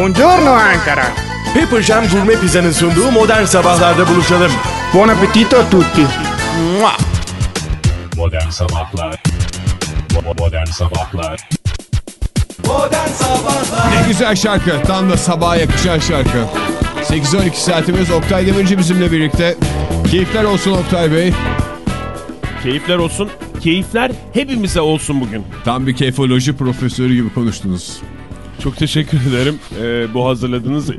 Buongiorno Ankara. Pepper Jam Gourmet Pizza'nın sunduğu modern sabahlarda buluşalım. Buon appetito a tutti. Mua! Modern Sabahlar Modern Sabahlar Ne güzel şarkı. Tam da sabaha yakışan şarkı. 8-12 saatimiz Oktay Demirci bizimle birlikte. Keyifler olsun Oktay Bey. Keyifler olsun. Keyifler hepimize olsun bugün. Tam bir keyfoloji profesörü gibi konuştunuz. Çok teşekkür ederim ee, bu hazırladığınız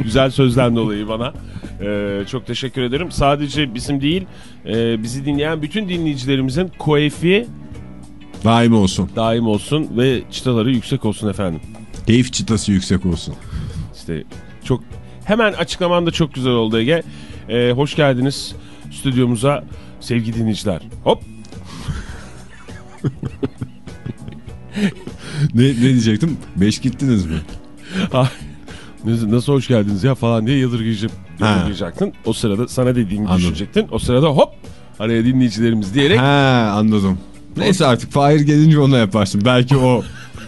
güzel sözden dolayı bana. Ee, çok teşekkür ederim. Sadece bizim değil, e, bizi dinleyen bütün dinleyicilerimizin koefi Daim olsun. daim olsun ve çıtaları yüksek olsun efendim. Keyif çıtası yüksek olsun. İşte çok hemen açıklaman da çok güzel oldu Ege. Ee, hoş geldiniz stüdyomuza sevgili dinleyiciler. Hop Ne, ne diyecektim? Beş gittiniz mi? Nasıl, hoş geldiniz ya falan diye yadırgayacak, yadırgayacaktın. O sırada sana dediğimi Anladım. düşünecektin. O sırada hop araya dinleyicilerimiz diyerek Ha anladım. Neyse artık Fahir gelince ona yaparsın. Belki o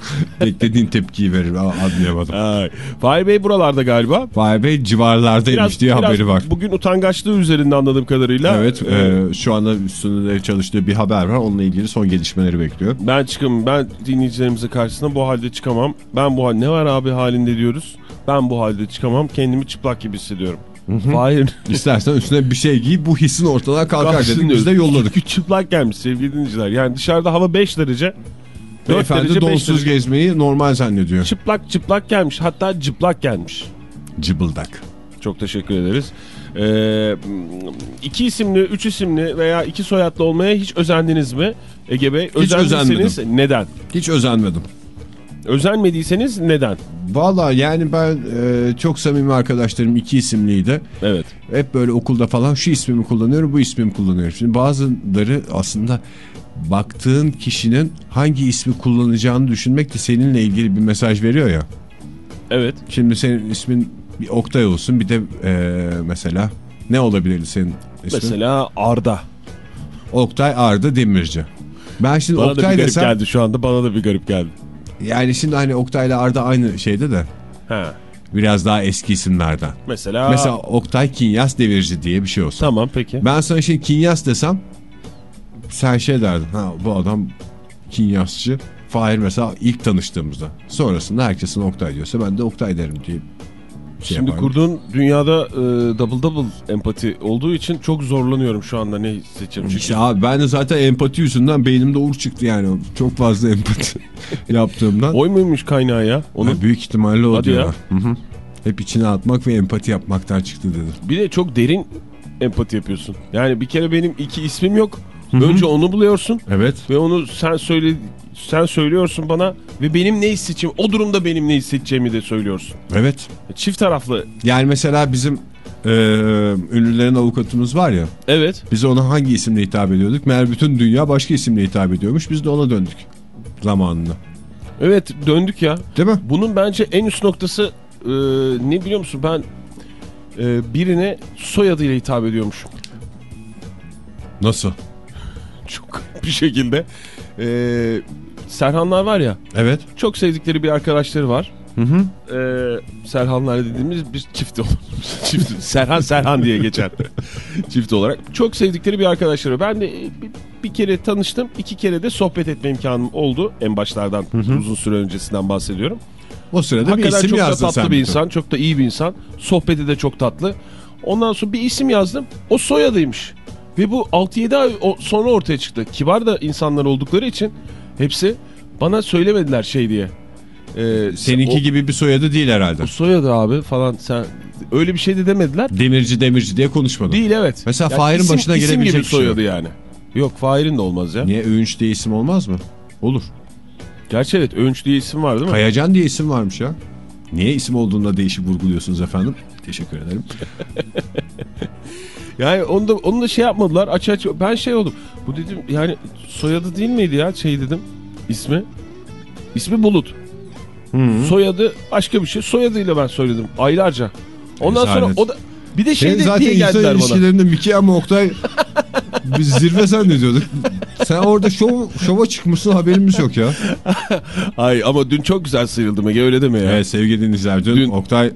beklediğin tepkiyi verir. Anlayamadım. Ay. Fahir Bey buralarda galiba. Fahir Bey civarlardaymış diye haberi var. Bugün utangaçlığı üzerinde anladığım kadarıyla. Evet e, e, şu anda üstünde çalıştığı bir haber var. Onunla ilgili son gelişmeleri bekliyor. ben çıkamam. Ben dinleyicilerimizin karşısına bu halde çıkamam. Ben bu hal ne var abi halinde diyoruz. Ben bu halde çıkamam. Kendimi çıplak gibi hissediyorum. Fahir İstersen üstüne bir şey giy bu hissin ortadan kalkar Kalksın dedik biz de yolladık. Çünkü çıplak gelmiş sevgili dinleyiciler. Yani dışarıda hava 5 derece. 4 Beyefendi derece 5 donsuz gezmeyi normal zannediyor. Çıplak çıplak gelmiş. Hatta cıplak gelmiş. Cıbıldak. Çok teşekkür ederiz. Ee, iki isimli, üç isimli veya iki soyadlı olmaya hiç özendiniz mi Ege Bey? Özendiyseniz neden? Hiç özenmedim. Özenmediyseniz neden? Valla yani ben e, çok samimi arkadaşlarım iki isimliydi. Evet. Hep böyle okulda falan şu ismimi kullanıyorum bu ismimi kullanıyorum. Şimdi bazıları aslında baktığın kişinin hangi ismi kullanacağını düşünmek de seninle ilgili bir mesaj veriyor ya. Evet. Şimdi senin ismin bir Oktay olsun bir de e, mesela ne olabilirdi senin ismin? Mesela Arda. Oktay Arda Demirci. Ben şimdi Bana da bir Oktay garip desem geldi şu anda. Bana da bir garip geldi. yani şimdi hani Oktay'la Arda aynı şeyde de Ha. biraz daha eski isimlerden. Mesela, Mesela Oktay Kinyas Demirci diye bir şey olsa. Tamam peki. Ben sana şimdi Kinyas desem sen şey derdin. Ha bu adam Kinyasçı. Fahir mesela ilk tanıştığımızda. Sonrasında herkesin Oktay diyorsa ben de Oktay derim diye. Şey Şimdi yaparım. kurduğun dünyada e, double double empati olduğu için çok zorlanıyorum şu anda ne seçeceğim. Çünkü abi ben de zaten empati yüzünden beynimde uğur çıktı yani. Çok fazla empati yaptığımdan. oy muymuş kaynağı ya? Onun Ha, büyük ihtimalle o Hadi diyorlar. Hı hı. Hep içine atmak ve empati yapmaktan çıktı dedi. Bir de çok derin empati yapıyorsun. Yani bir kere benim iki ismim yok. Önce onu buluyorsun Evet. ve onu sen söyle sen söylüyorsun bana ve benim ne hissedeceğim o durumda benim ne hissedeceğimi de söylüyorsun. Evet. Çift taraflı. Yani mesela bizim e, ünlülerin avukatımız var ya. Evet. Biz ona hangi isimle hitap ediyorduk? Meğer bütün dünya başka isimle hitap ediyormuş. Biz de ona döndük zamanında. Evet döndük ya. Değil mi? Bunun bence en üst noktası e, ne biliyor musun ben e, birine soyadıyla hitap ediyormuşum. Nasıl? Bir şekilde. E, Serhanlar var ya Evet. çok sevdikleri bir arkadaşları var. Hı hı. Ee, Serhanlar dediğimiz bir çift olur. çift, Serhan Serhan diye geçer. çift olarak. Çok sevdikleri bir arkadaşları. Ben de bir, bir kere tanıştım. iki kere de sohbet etme imkanım oldu. En başlardan uzun süre öncesinden bahsediyorum. O sırada bir Hakikaten isim çok da yazdın tatlı sen. bir bütün. insan. Çok da iyi bir insan. Sohbeti de çok tatlı. Ondan sonra bir isim yazdım. O soyadıymış. Ve bu 6-7 ay sonra ortaya çıktı. Kibar da insanlar oldukları için hepsi bana söylemediler şey diye. Ee, Seninki o- gibi bir soyadı değil herhalde. o soyadı abi falan sen öyle bir şey de demediler. Demirci demirci diye konuşmadın. Değil evet. Mesela Fahir'in başına isim gelebilecek gibi bir şey soyadı yani. Yok Fahir'in de olmaz ya. Niye Öğünç diye isim olmaz mı? Olur. Gerçi evet Öğünç diye isim var değil mi? Kayacan diye isim varmış ya. Niye isim olduğunda değişik vurguluyorsunuz efendim? Teşekkür ederim. Yani onu da, onu da şey yapmadılar aç aç. Ben şey oldum. Bu dedim yani soyadı değil miydi ya şey dedim ismi. İsmi Bulut. Soyadı başka bir şey. Soyadıyla ben söyledim aylarca. Ondan Rezalet. sonra o da bir de şey de diye geldiler bana. ilişkilerinde Miki ama Oktay Biz zirve zannediyorduk. Sen orada şov, şova çıkmışsın haberimiz yok ya. Ay ama dün çok güzel sıyrıldım Ege öyle deme ya. Evet sevgili dinleyiciler dün, Dün- Oktay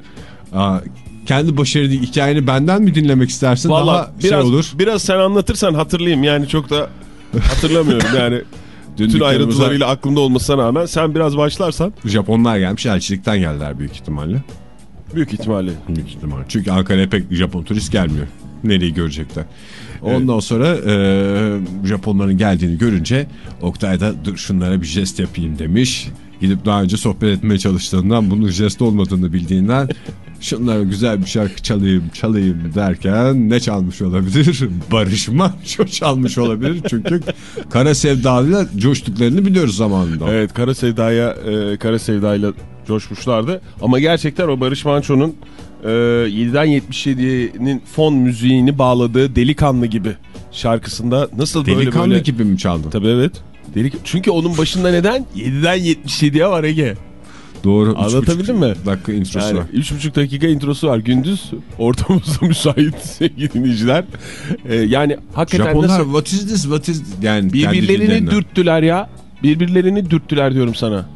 aa, kendi başarılı hikayeni benden mi dinlemek istersin? Valla Daha biraz, şey olur. biraz sen anlatırsan hatırlayayım yani çok da hatırlamıyorum yani. Dün Bütün ayrıntılarıyla aklımda olmasına rağmen sen biraz başlarsan Japonlar gelmiş elçilikten geldiler büyük ihtimalle. büyük ihtimalle. Büyük ihtimalle. Çünkü Ankara'ya pek Japon turist gelmiyor. Nereyi görecekler. Ondan sonra e, Japonların geldiğini görünce Oktay da dur şunlara bir jest yapayım demiş. Gidip daha önce sohbet etmeye çalıştığından bunun jest olmadığını bildiğinden şunlara güzel bir şarkı çalayım çalayım derken ne çalmış olabilir? Barış Manço çalmış olabilir. Çünkü Kara Sevdalı'yla coştuklarını biliyoruz zamanında. Evet Kara Sevda'ya e, Kara Sevda'yla coşmuşlardı. Ama gerçekten o Barış Manço'nun e, 7'den 77'nin fon müziğini bağladığı Delikanlı gibi şarkısında nasıl böyle Delikanlı böyle... gibi mi çaldın? Tabii evet. Delik... Çünkü onun başında neden? 7'den 77'ye var Ege. Doğru. Anlatabildim mi? Dakika introsu Yani var. 3,5 dakika introsu var. Gündüz ortamımızda müsait sevgili dinleyiciler. E, yani hakikaten Japonlar nasıl what is this what is yani kendi birbirlerini dürttüler ya. Birbirlerini dürttüler diyorum sana.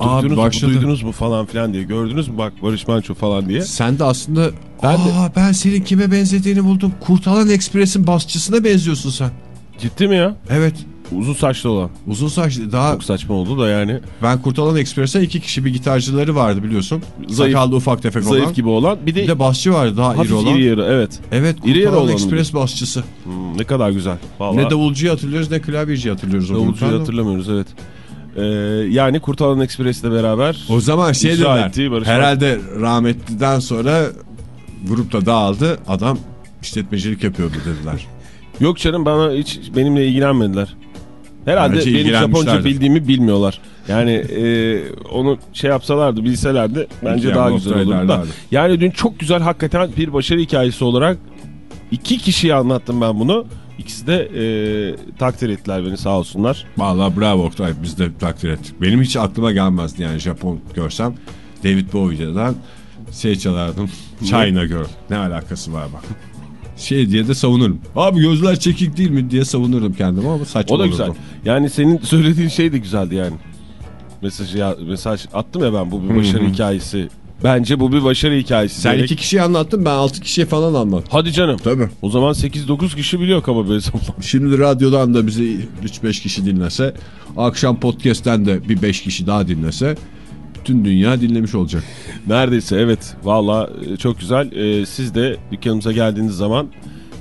Duydunuz mu, başladı. duydunuz mu falan filan diye. Gördünüz mü bak Barış Manço falan diye. Sen de aslında Ben ben, de- Aa, ben senin kime benzediğini buldum. Kurtalan Ekspres'in basçısına benziyorsun sen. Ciddi mi ya? Evet. Uzun saçlı olan. Uzun saçlı. Daha Çok saçma oldu da yani. ben Kurtalan Ekspres'e iki kişi bir gitarcıları vardı biliyorsun. Zayıf- Sakallı ufak tefek Zayıf olan. gibi olan. Bir de, Bir de basçı vardı daha hafif iri olan. iri yarı evet. Evet Kurtalan Ekspres basçısı. Hmm, ne kadar güzel. Vallahi Ne davulcuyu hatırlıyoruz ne klavyeciyi hatırlıyoruz. davulcuyu hatırlamıyoruz evet. Ee, yani Kurtalan Ekspres'le beraber O zaman şey dediler. Herhalde rahmetliden sonra grupta dağıldı. Adam işletmecilik yapıyordu dediler. yok canım bana hiç benimle ilgilenmediler. Herhalde Bence benim Japonca bildiğimi bilmiyorlar. Yani e, onu şey yapsalardı bilselerdi bence daha güzel olurdu da. Yani dün çok güzel hakikaten bir başarı hikayesi olarak iki kişiye anlattım ben bunu. İkisi de e, takdir ettiler beni sağ olsunlar. Vallahi bravo Oktay biz de takdir ettik. Benim hiç aklıma gelmezdi yani Japon görsem David Bowie'den şey çalardım. China Girl. Ne alakası var bak. Şey diye de savunurum. Abi gözler çekik değil mi diye savunurum kendimi ama saçma O da olurdu. güzel. Yani senin söylediğin şey de güzeldi yani. Mesajı ya, mesaj attım ya ben bu bir başarı hikayesi. Bence bu bir başarı hikayesi. Sen diyerek. iki kişiye anlattın ben altı kişiye falan anlattım. Hadi canım. Tabii. O zaman 8-9 kişi biliyor kaba böyle. Şimdi radyodan da bizi 3-5 kişi dinlese, akşam podcast'ten de bir 5 kişi daha dinlese tüm dünya dinlemiş olacak. Neredeyse evet. Valla e, çok güzel. E, siz de dükkanımıza geldiğiniz zaman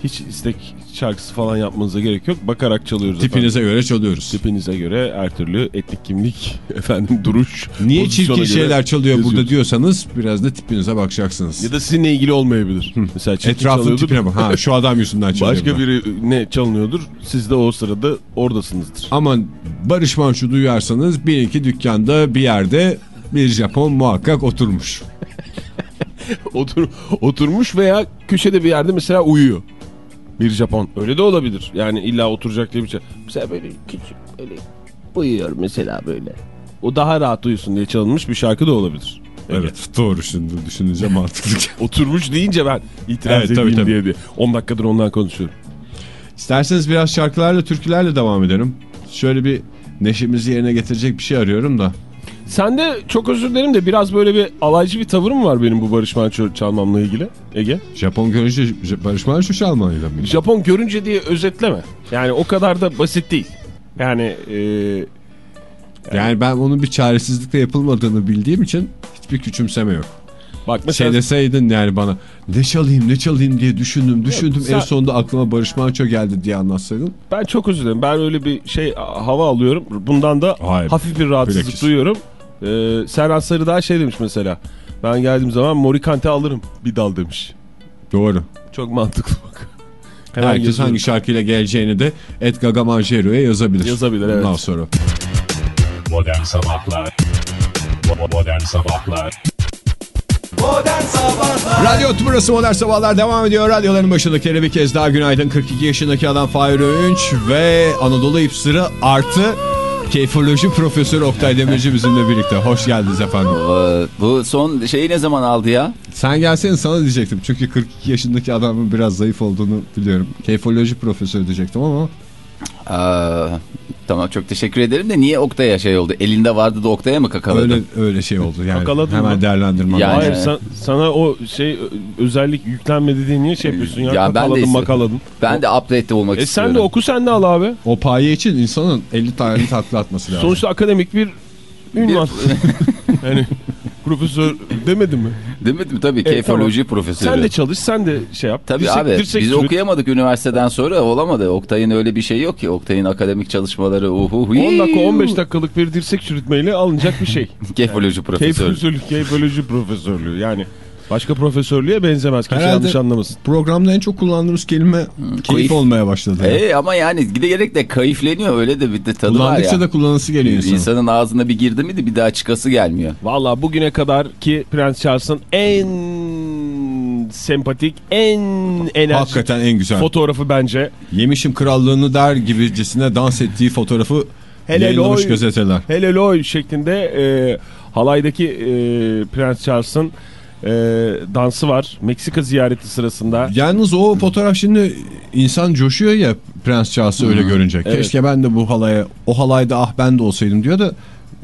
hiç istek şarkısı falan yapmanıza gerek yok. Bakarak çalıyoruz efendim. Tipinize göre çalıyoruz. Tipinize göre her türlü etnik kimlik, efendim duruş. Niye çirkin şeyler çalıyor burada yazıyoruz. diyorsanız biraz da tipinize bakacaksınız. Ya da sizinle ilgili olmayabilir. Mesela Etrafın tipine bak. Ha şu adam yüzünden çalıyor. Başka biri ne çalınıyordur. Siz de o sırada oradasınızdır. Aman Barış Manço duyarsanız bir iki dükkanda bir yerde bir Japon muhakkak oturmuş. Otur, oturmuş veya köşede bir yerde mesela uyuyor. Bir Japon. Öyle de olabilir. Yani illa oturacak diye bir şey. Mesela böyle küçük böyle uyuyor mesela böyle. O daha rahat uyusun diye çalınmış bir şarkı da olabilir. Evet doğru şimdi düşününce mantıklı. Oturmuş deyince ben itiraz Evet, edeyim tabii, tabii. diye diye. 10 dakikadır ondan konuşuyorum. İsterseniz biraz şarkılarla türkülerle devam edelim. Şöyle bir neşemizi yerine getirecek bir şey arıyorum da. Sen de çok özür dilerim de biraz böyle bir alaycı bir tavır mı var benim bu Barış Manço çalmamla ilgili Ege? Japon görünce Barış Manço çalmalıydı mı? Japon görünce diye özetleme. Yani o kadar da basit değil. Yani e, Yani ben onun bir çaresizlikle yapılmadığını bildiğim için hiçbir küçümseme yok. bak mesela Şey deseydin yani bana ne çalayım ne çalayım diye düşündüm düşündüm sen- en sonunda aklıma Barış Manço geldi diye anlatsaydın. ben çok özür dilerim. Ben öyle bir şey hava alıyorum. Bundan da Hayır. hafif bir rahatsızlık Bilakis. duyuyorum. Ee, Serhat Sarıdağ şey demiş mesela. Ben geldiğim zaman Morikante alırım bir dal demiş. Doğru. Çok mantıklı bak. Hemen Herkes yazıyorum. hangi şarkıyla geleceğini de Ed Gaga Manjero'ya yazabilir. Yazabilir, evet. Bundan sonra. Modern Sabahlar Bo- Modern Sabahlar Radyo Tümrüt'ü Modern Sabahlar devam ediyor. Radyoların başında kere bir kez daha günaydın. 42 yaşındaki adam Fahir Öğünç ve Anadolu hipsterı artı Keyfoloji Profesörü Oktay Demirci bizimle birlikte. Hoş geldiniz efendim. Ee, Bu son şeyi ne zaman aldı ya? Sen gelsen sana diyecektim. Çünkü 42 yaşındaki adamın biraz zayıf olduğunu biliyorum. Keyfoloji Profesörü diyecektim ama Aa, tamam çok teşekkür ederim de niye Oktay'a şey oldu? Elinde vardı da Oktay'a mı kakaladı? öyle öyle şey oldu. Yani Kakaladın hemen mı? değerlendirmem. Yani- Hayır san- sana o şey özellik yüklenmedi diye niye şey yapıyorsun ya? Ya ben de Kakaladın makaladın. Ben de update olmak E istiyorum. sen de oku sen de al abi. O paye için insanın 50 tane takla atması lazım. Sonuçta akademik bir ünvan. yani profesör demedi mi? Demedim tabii E, keyfoloji profesörü. Sen de çalış sen de şey yap. Tabii Dirsek- abi dirsek biz çürüt. okuyamadık üniversiteden sonra olamadı. Oktay'ın öyle bir şey yok ki. Oktay'ın akademik çalışmaları uhu 10 dakika 15 dakikalık bir dirsek çürütmeyle alınacak bir şey. Keyfoloji profesörü. Keyfoloji, keyfoloji profesörlüğü yani. Başka profesörlüğe benzemez. Kimse Herhalde- yanlış anlamasın. Programda en çok kullandığımız kelime keyif keyif. olmaya başladı. yani. E ama yani giderek de kayıfleniyor öyle de bir de tadı var Kullandıkça ya. da kullanısı geliyor insanın. İnsanın ağzına bir girdi miydi bir daha çıkası gelmiyor. Valla bugüne kadar ki Prens Charles'ın en sempatik, en enerjik Hakikaten en güzel. fotoğrafı bence. Yemişim krallığını der gibicesine dans ettiği fotoğrafı. Hele loy şeklinde e, halaydaki e, Prens Charles'ın e, dansı var. Meksika ziyareti sırasında. Yalnız o fotoğraf şimdi insan coşuyor ya Prens Charles'ı öyle görünce. Evet. Keşke ben de bu halaya, o halayda ah ben de olsaydım diyor da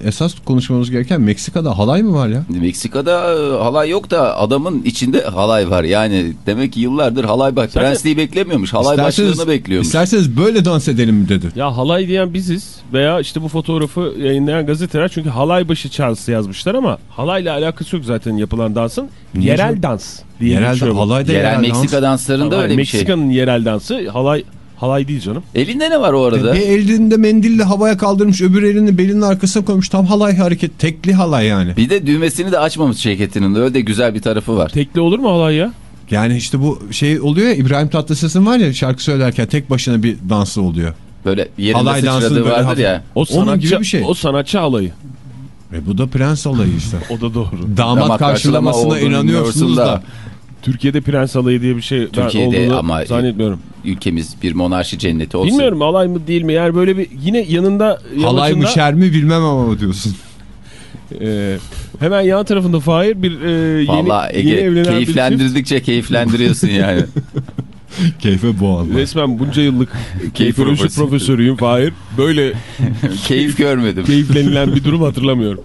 esas konuşmamız gereken Meksika'da halay mı var ya? Meksika'da e, halay yok da adamın içinde halay var. Yani demek ki yıllardır halay baş... Prensliği beklemiyormuş. Halay başlığını bekliyormuş. isterseniz böyle dans edelim mi dedi. Ya halay diyen biziz veya işte bu fotoğrafı yayınlayan gazeteler çünkü halay başı Charles yazmışlar ama halayla alakası yok zaten yapılan dansın. Yerel dans bu. halayda Yerel yerel Meksika dans. danslarında Halay, öyle bir şey. Meksika'nın yerel dansı halay halay değil canım. Elinde ne var o arada? Bir elinde mendille havaya kaldırmış öbür elini belinin arkasına koymuş tam halay hareket tekli halay yani. Bir de düğmesini de açmamış ceketinin. Öyle de güzel bir tarafı var. Tekli olur mu halay ya? Yani işte bu şey oluyor ya İbrahim Tatlıses'in var ya şarkı söylerken tek başına bir dansı oluyor. Böyle yerinde Halay sıçradığı vardır hafif- ya. O Onun sanatçı, gibi bir şey. O sanatçı halayı. Ve bu da prens halayı işte. O da doğru. Damat, Damat karşılama karşılamasına inanıyorsunuz da. da. Türkiye'de prens halayı diye bir şey ben Türkiye'de olduğunu ama- zannetmiyorum. Ülkemiz bir monarşi cenneti olsun. Bilmiyorum halay mı değil mi? Yani böyle bir yine yanında Halay mı şer mi bilmem ama diyorsun. e, hemen yan tarafında Fahir bir e, yeni, Vallahi yeni Ege evlenen bir çift. keyiflendirdikçe keyiflendiriyorsun yani. Keyfe boğanlar. Resmen bunca yıllık Keyif keyfoloji profesörü. profesörüyüm Fahir. Böyle Keyif görmedim. keyiflenilen bir durum hatırlamıyorum.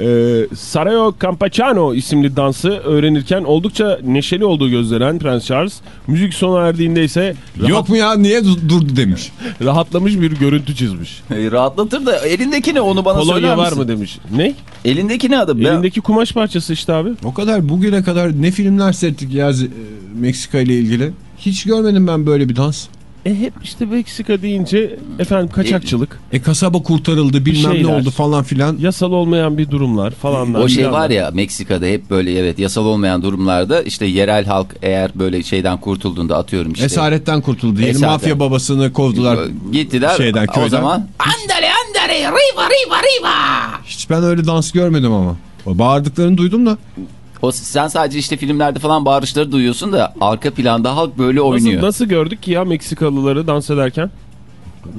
Ee, Sarayo Campachano isimli dansı öğrenirken oldukça neşeli olduğu gözlenen Prens Charles müzik sona erdiğinde ise rahat- Yok mu ya niye du- durdu demiş. rahatlamış bir görüntü çizmiş. E, rahatlatır da elindeki ne onu bana Kolonya söyler var misin? mı demiş. Ne? Elindeki ne adı? Ben- Elindeki kumaş parçası işte abi. O kadar bugüne kadar ne filmler seyrettik ya e, Meksika ile ilgili. Hiç görmedim ben böyle bir dans. E hep işte Meksika deyince efendim kaçakçılık, E kasaba kurtarıldı bilmem ne şeyler. oldu falan filan. yasal olmayan bir durumlar falanlar. O şey var ya Meksika'da hep böyle evet yasal olmayan durumlarda işte yerel halk eğer böyle şeyden kurtulduğunda atıyorum işte. Esaretten kurtuldu. Yeni Esaretten. mafya babasını kovdular. Gittiler şeyden, o zaman andale andale riva riva riva. Hiç ben öyle dans görmedim ama. O bağırdıklarını duydum da. O sen sadece işte filmlerde falan bağırışları duyuyorsun da arka planda halk böyle Nasıl, oynuyor. nasıl gördük ki ya Meksikalıları dans ederken?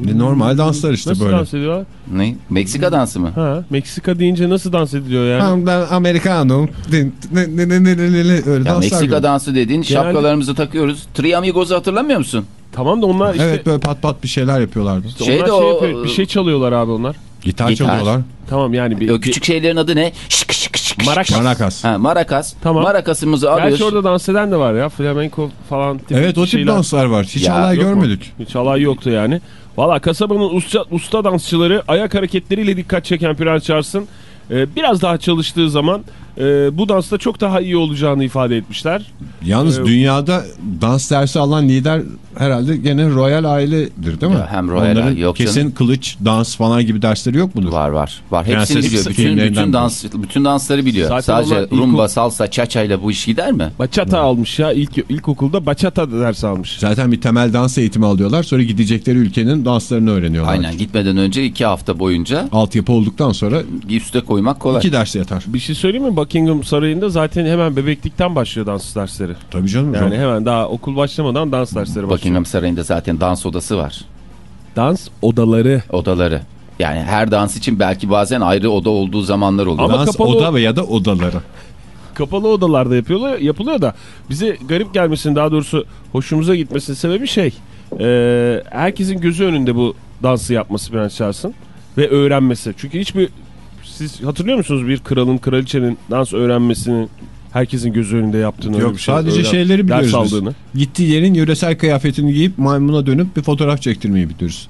E, normal danslar işte Nasıl böyle. dans ediyorlar? Ne? Meksika dansı mı? Ha, Meksika deyince nasıl dans ediliyor yani? Ben Americano. Din- ne- ne- ne- ne- ne- ne- Öyle Ya danslar Meksika gördüm. dansı dediğin Genelde- şapkalarımızı takıyoruz. Three Amigos'u hatırlamıyor musun? Tamam da onlar işte, Evet böyle pat pat bir şeyler yapıyorlardı. işte Şeyde onlar şey o- yapıyor, bir şey çalıyorlar abi onlar. Gitar, Gitar. çalıyorlar. Tamam yani bir, O küçük şeylerin adı ne? Şık şık şık. Marakas. Marakas. Ha, marakas. Tamam. Marakasımızı alıyoruz. Gerçi orada dans eden de var ya. Flamenco falan. tip Evet o tip şeyler. danslar var. Hiç Ya, halay Yok mu? görmedik. Hiç alay yoktu yani. Valla kasabanın usta, usta dansçıları ayak hareketleriyle dikkat çeken Prens Charles'ın e, biraz daha çalıştığı zaman e, bu dansta çok daha iyi olacağını ifade etmişler. Yalnız Ee, dünyada dans dersi alan lider herhalde gene Royal ailedir değil mi? Ya, hem Royal Onların yok kesin canım. kılıç, dans falan gibi dersleri yok mudur? Var var. Var. Prenses Hepsini biliyor. Bütün, bütün dans bütün dansları biliyor. Zaten Sadece rumba, salsa, cha ile bu iş gider mi? Bachata almış ya ilk ilkokulda bachata ders almış. Zaten bir temel dans eğitimi alıyorlar. Sonra gidecekleri ülkenin danslarını öğreniyorlar. Aynen gitmeden önce iki hafta boyunca Altyapı olduktan sonra üste koymak kolay. iki ders yeter. Bir şey söyleyeyim mi? Buckingham Sarayı'nda zaten hemen bebeklikten başlıyor dans dersleri. Tabii canım. Yani hemen daha okul başlamadan dans dersleri başlıyor. Buckingham Sarayı'nda zaten dans odası var. Dans odaları. Odaları. Yani her dans için belki bazen ayrı oda olduğu zamanlar oluyor. Ama Dans kapalı- oda ve ya da odaları. Kapalı odalarda yapıyorlar, yapılıyor da bize garip gelmesinin daha doğrusu hoşumuza gitmesinin sebebi şey. e, herkesin gözü önünde bu dansı yapması Prens Charles'ın ve öğrenmesi. Çünkü hiçbir siz hatırlıyor musunuz bir kralın kraliçenin dans öğrenmesini herkesin gözü önünde yaptığını öyle Yok bir şey, sadece şeyleri biliyoruz biz. aldığını. Gittiği yerin yöresel kıyafetini giyip maymuna dönüp bir fotoğraf çektirmeyi biliyoruz.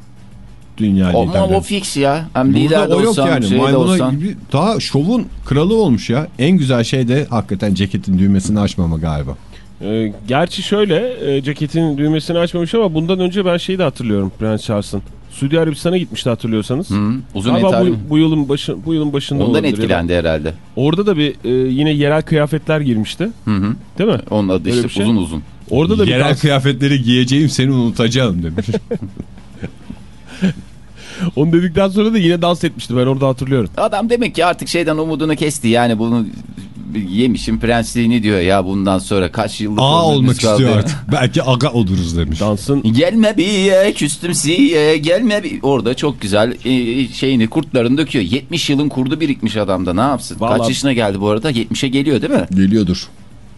Dünya Ama o fix ya. Hem lider de o yok olsan, yani. şey Maymuna olsan. gibi daha şovun kralı olmuş ya. En güzel şey de hakikaten ceketin düğmesini açmama galiba. E, gerçi şöyle e, ceketin düğmesini açmamış ama bundan önce ben şeyi de hatırlıyorum Prens Charles'ın. Suudi Arabistan'a gitmişti hatırlıyorsanız. Hı, uzun Galiba bu, bu yılın başı bu yılın başında Ondan etkilendi herhalde. Orada da bir e, yine yerel kıyafetler girmişti. Hı hı. Değil mi? Onun adı Öyle işte şey. uzun uzun. Orada da bir Yerel dans- kıyafetleri giyeceğim seni unutacağım demiş. Onu dedikten sonra da yine dans etmişti. Ben orada hatırlıyorum. Adam demek ki artık şeyden umudunu kesti. Yani bunu yemişim prensliğini diyor ya bundan sonra kaç yıllık A ömrümüz olmak kaldı istiyor artık. Belki aga oluruz demiş. Dansın Gelme bir küstüm siye gelme bir. Orada çok güzel e, şeyini kurtlarını döküyor. 70 yılın kurdu birikmiş adamda ne yapsın? Vallahi- Kaç yaşına geldi bu arada? 70'e geliyor değil mi? Geliyordur.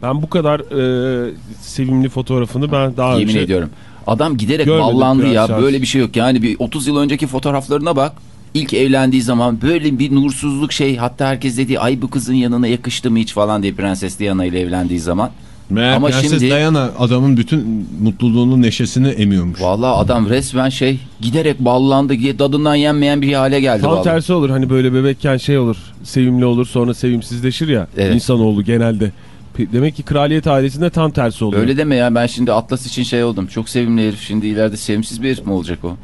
ben bu kadar e, sevimli fotoğrafını ben daha Yemin önce ediyorum. Adam giderek Görmedim ballandı ya. Charles. Böyle bir şey yok. Yani bir 30 yıl önceki fotoğraflarına bak. İlk evlendiği zaman böyle bir nursuzluk şey. Hatta herkes dedi ay bu kızın yanına yakıştı mı hiç falan diye Prenses Diana ile evlendiği zaman. Meğer Ama Prenses şimdi- Diana adamın bütün mutluluğunu neşesini emiyormuş. Vallahi adam resmen şey giderek ballandı. Dadından yenmeyen bir hale geldi tam vallahi. tersi olur. Hani böyle bebekken şey olur. Sevimli olur sonra sevimsizleşir ya. Evet. İnsanoğlu genelde. Demek ki kraliyet ailesinde tam tersi oluyor. Öyle deme ya ben şimdi Atlas için şey oldum. Çok sevimli herif. Şimdi ileride sevimsiz bir herif mi olacak o?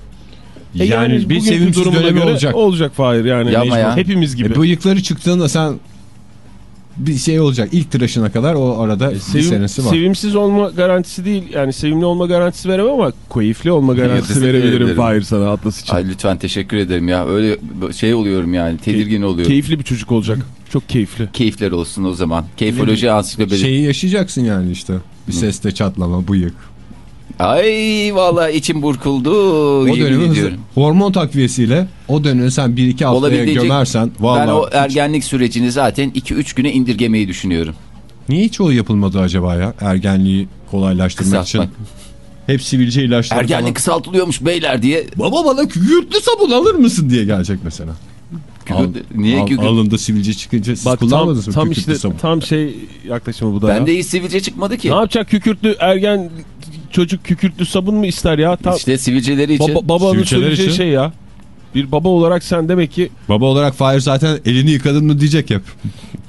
E yani, bir bugünkü sevimsiz durumuna göre olacak. Olacak Fahir yani. Yapma mecbur. ya. Hepimiz gibi. E, bıyıkları çıktığında sen bir şey olacak. İlk tıraşına kadar o arada bir E, Sevim- senesi var. Sevimsiz olma garantisi değil. Yani sevimli olma garantisi veremem ama keyifli olma garantisi verebilirim. Fahir sana Atlas için. Ay lütfen teşekkür ederim ya. Öyle şey oluyorum yani. Tedirgin oluyorum. Keyifli bir çocuk olacak. Çok keyifli. Keyifler olsun o zaman. Keyfoloji ansiklopedi. Şeyi yaşayacaksın yani işte. Bir seste çatlama, bıyık. Ay vallahi içim burkuldu. O dönemi hızlı- hormon takviyesiyle o dönemi sen 1-2 haftaya gömersen vallahi Ben o ergenlik sürecini zaten 2-3 güne indirgemeyi düşünüyorum. niye hiç o yapılmadı acaba ya? Ergenliği kolaylaştırmak Kısaltmak. için. Hep sivilce ilaçları Ergenlik falan. kısaltılıyormuş beyler diye. Baba bana kükürtlü sabun alır mısın diye gelecek mesela. Al, Niye al- kükürt- alında sivilce çıkınca siz Bak tam, kullanmadınız mı tam kükürtlü işte sabun? tam şey yaklaşımı bu da ya. Bende hiç sivilce çıkmadı ki. Ne yapacak kükürtlü ergen çocuk kükürtlü sabun mu ister ya? Tam İşte sivilceleri için. baba, babanın söyleyeceği için. şey ya. Bir baba olarak sen demek ki Baba olarak Fahir zaten elini yıkadın mı diyecek hep.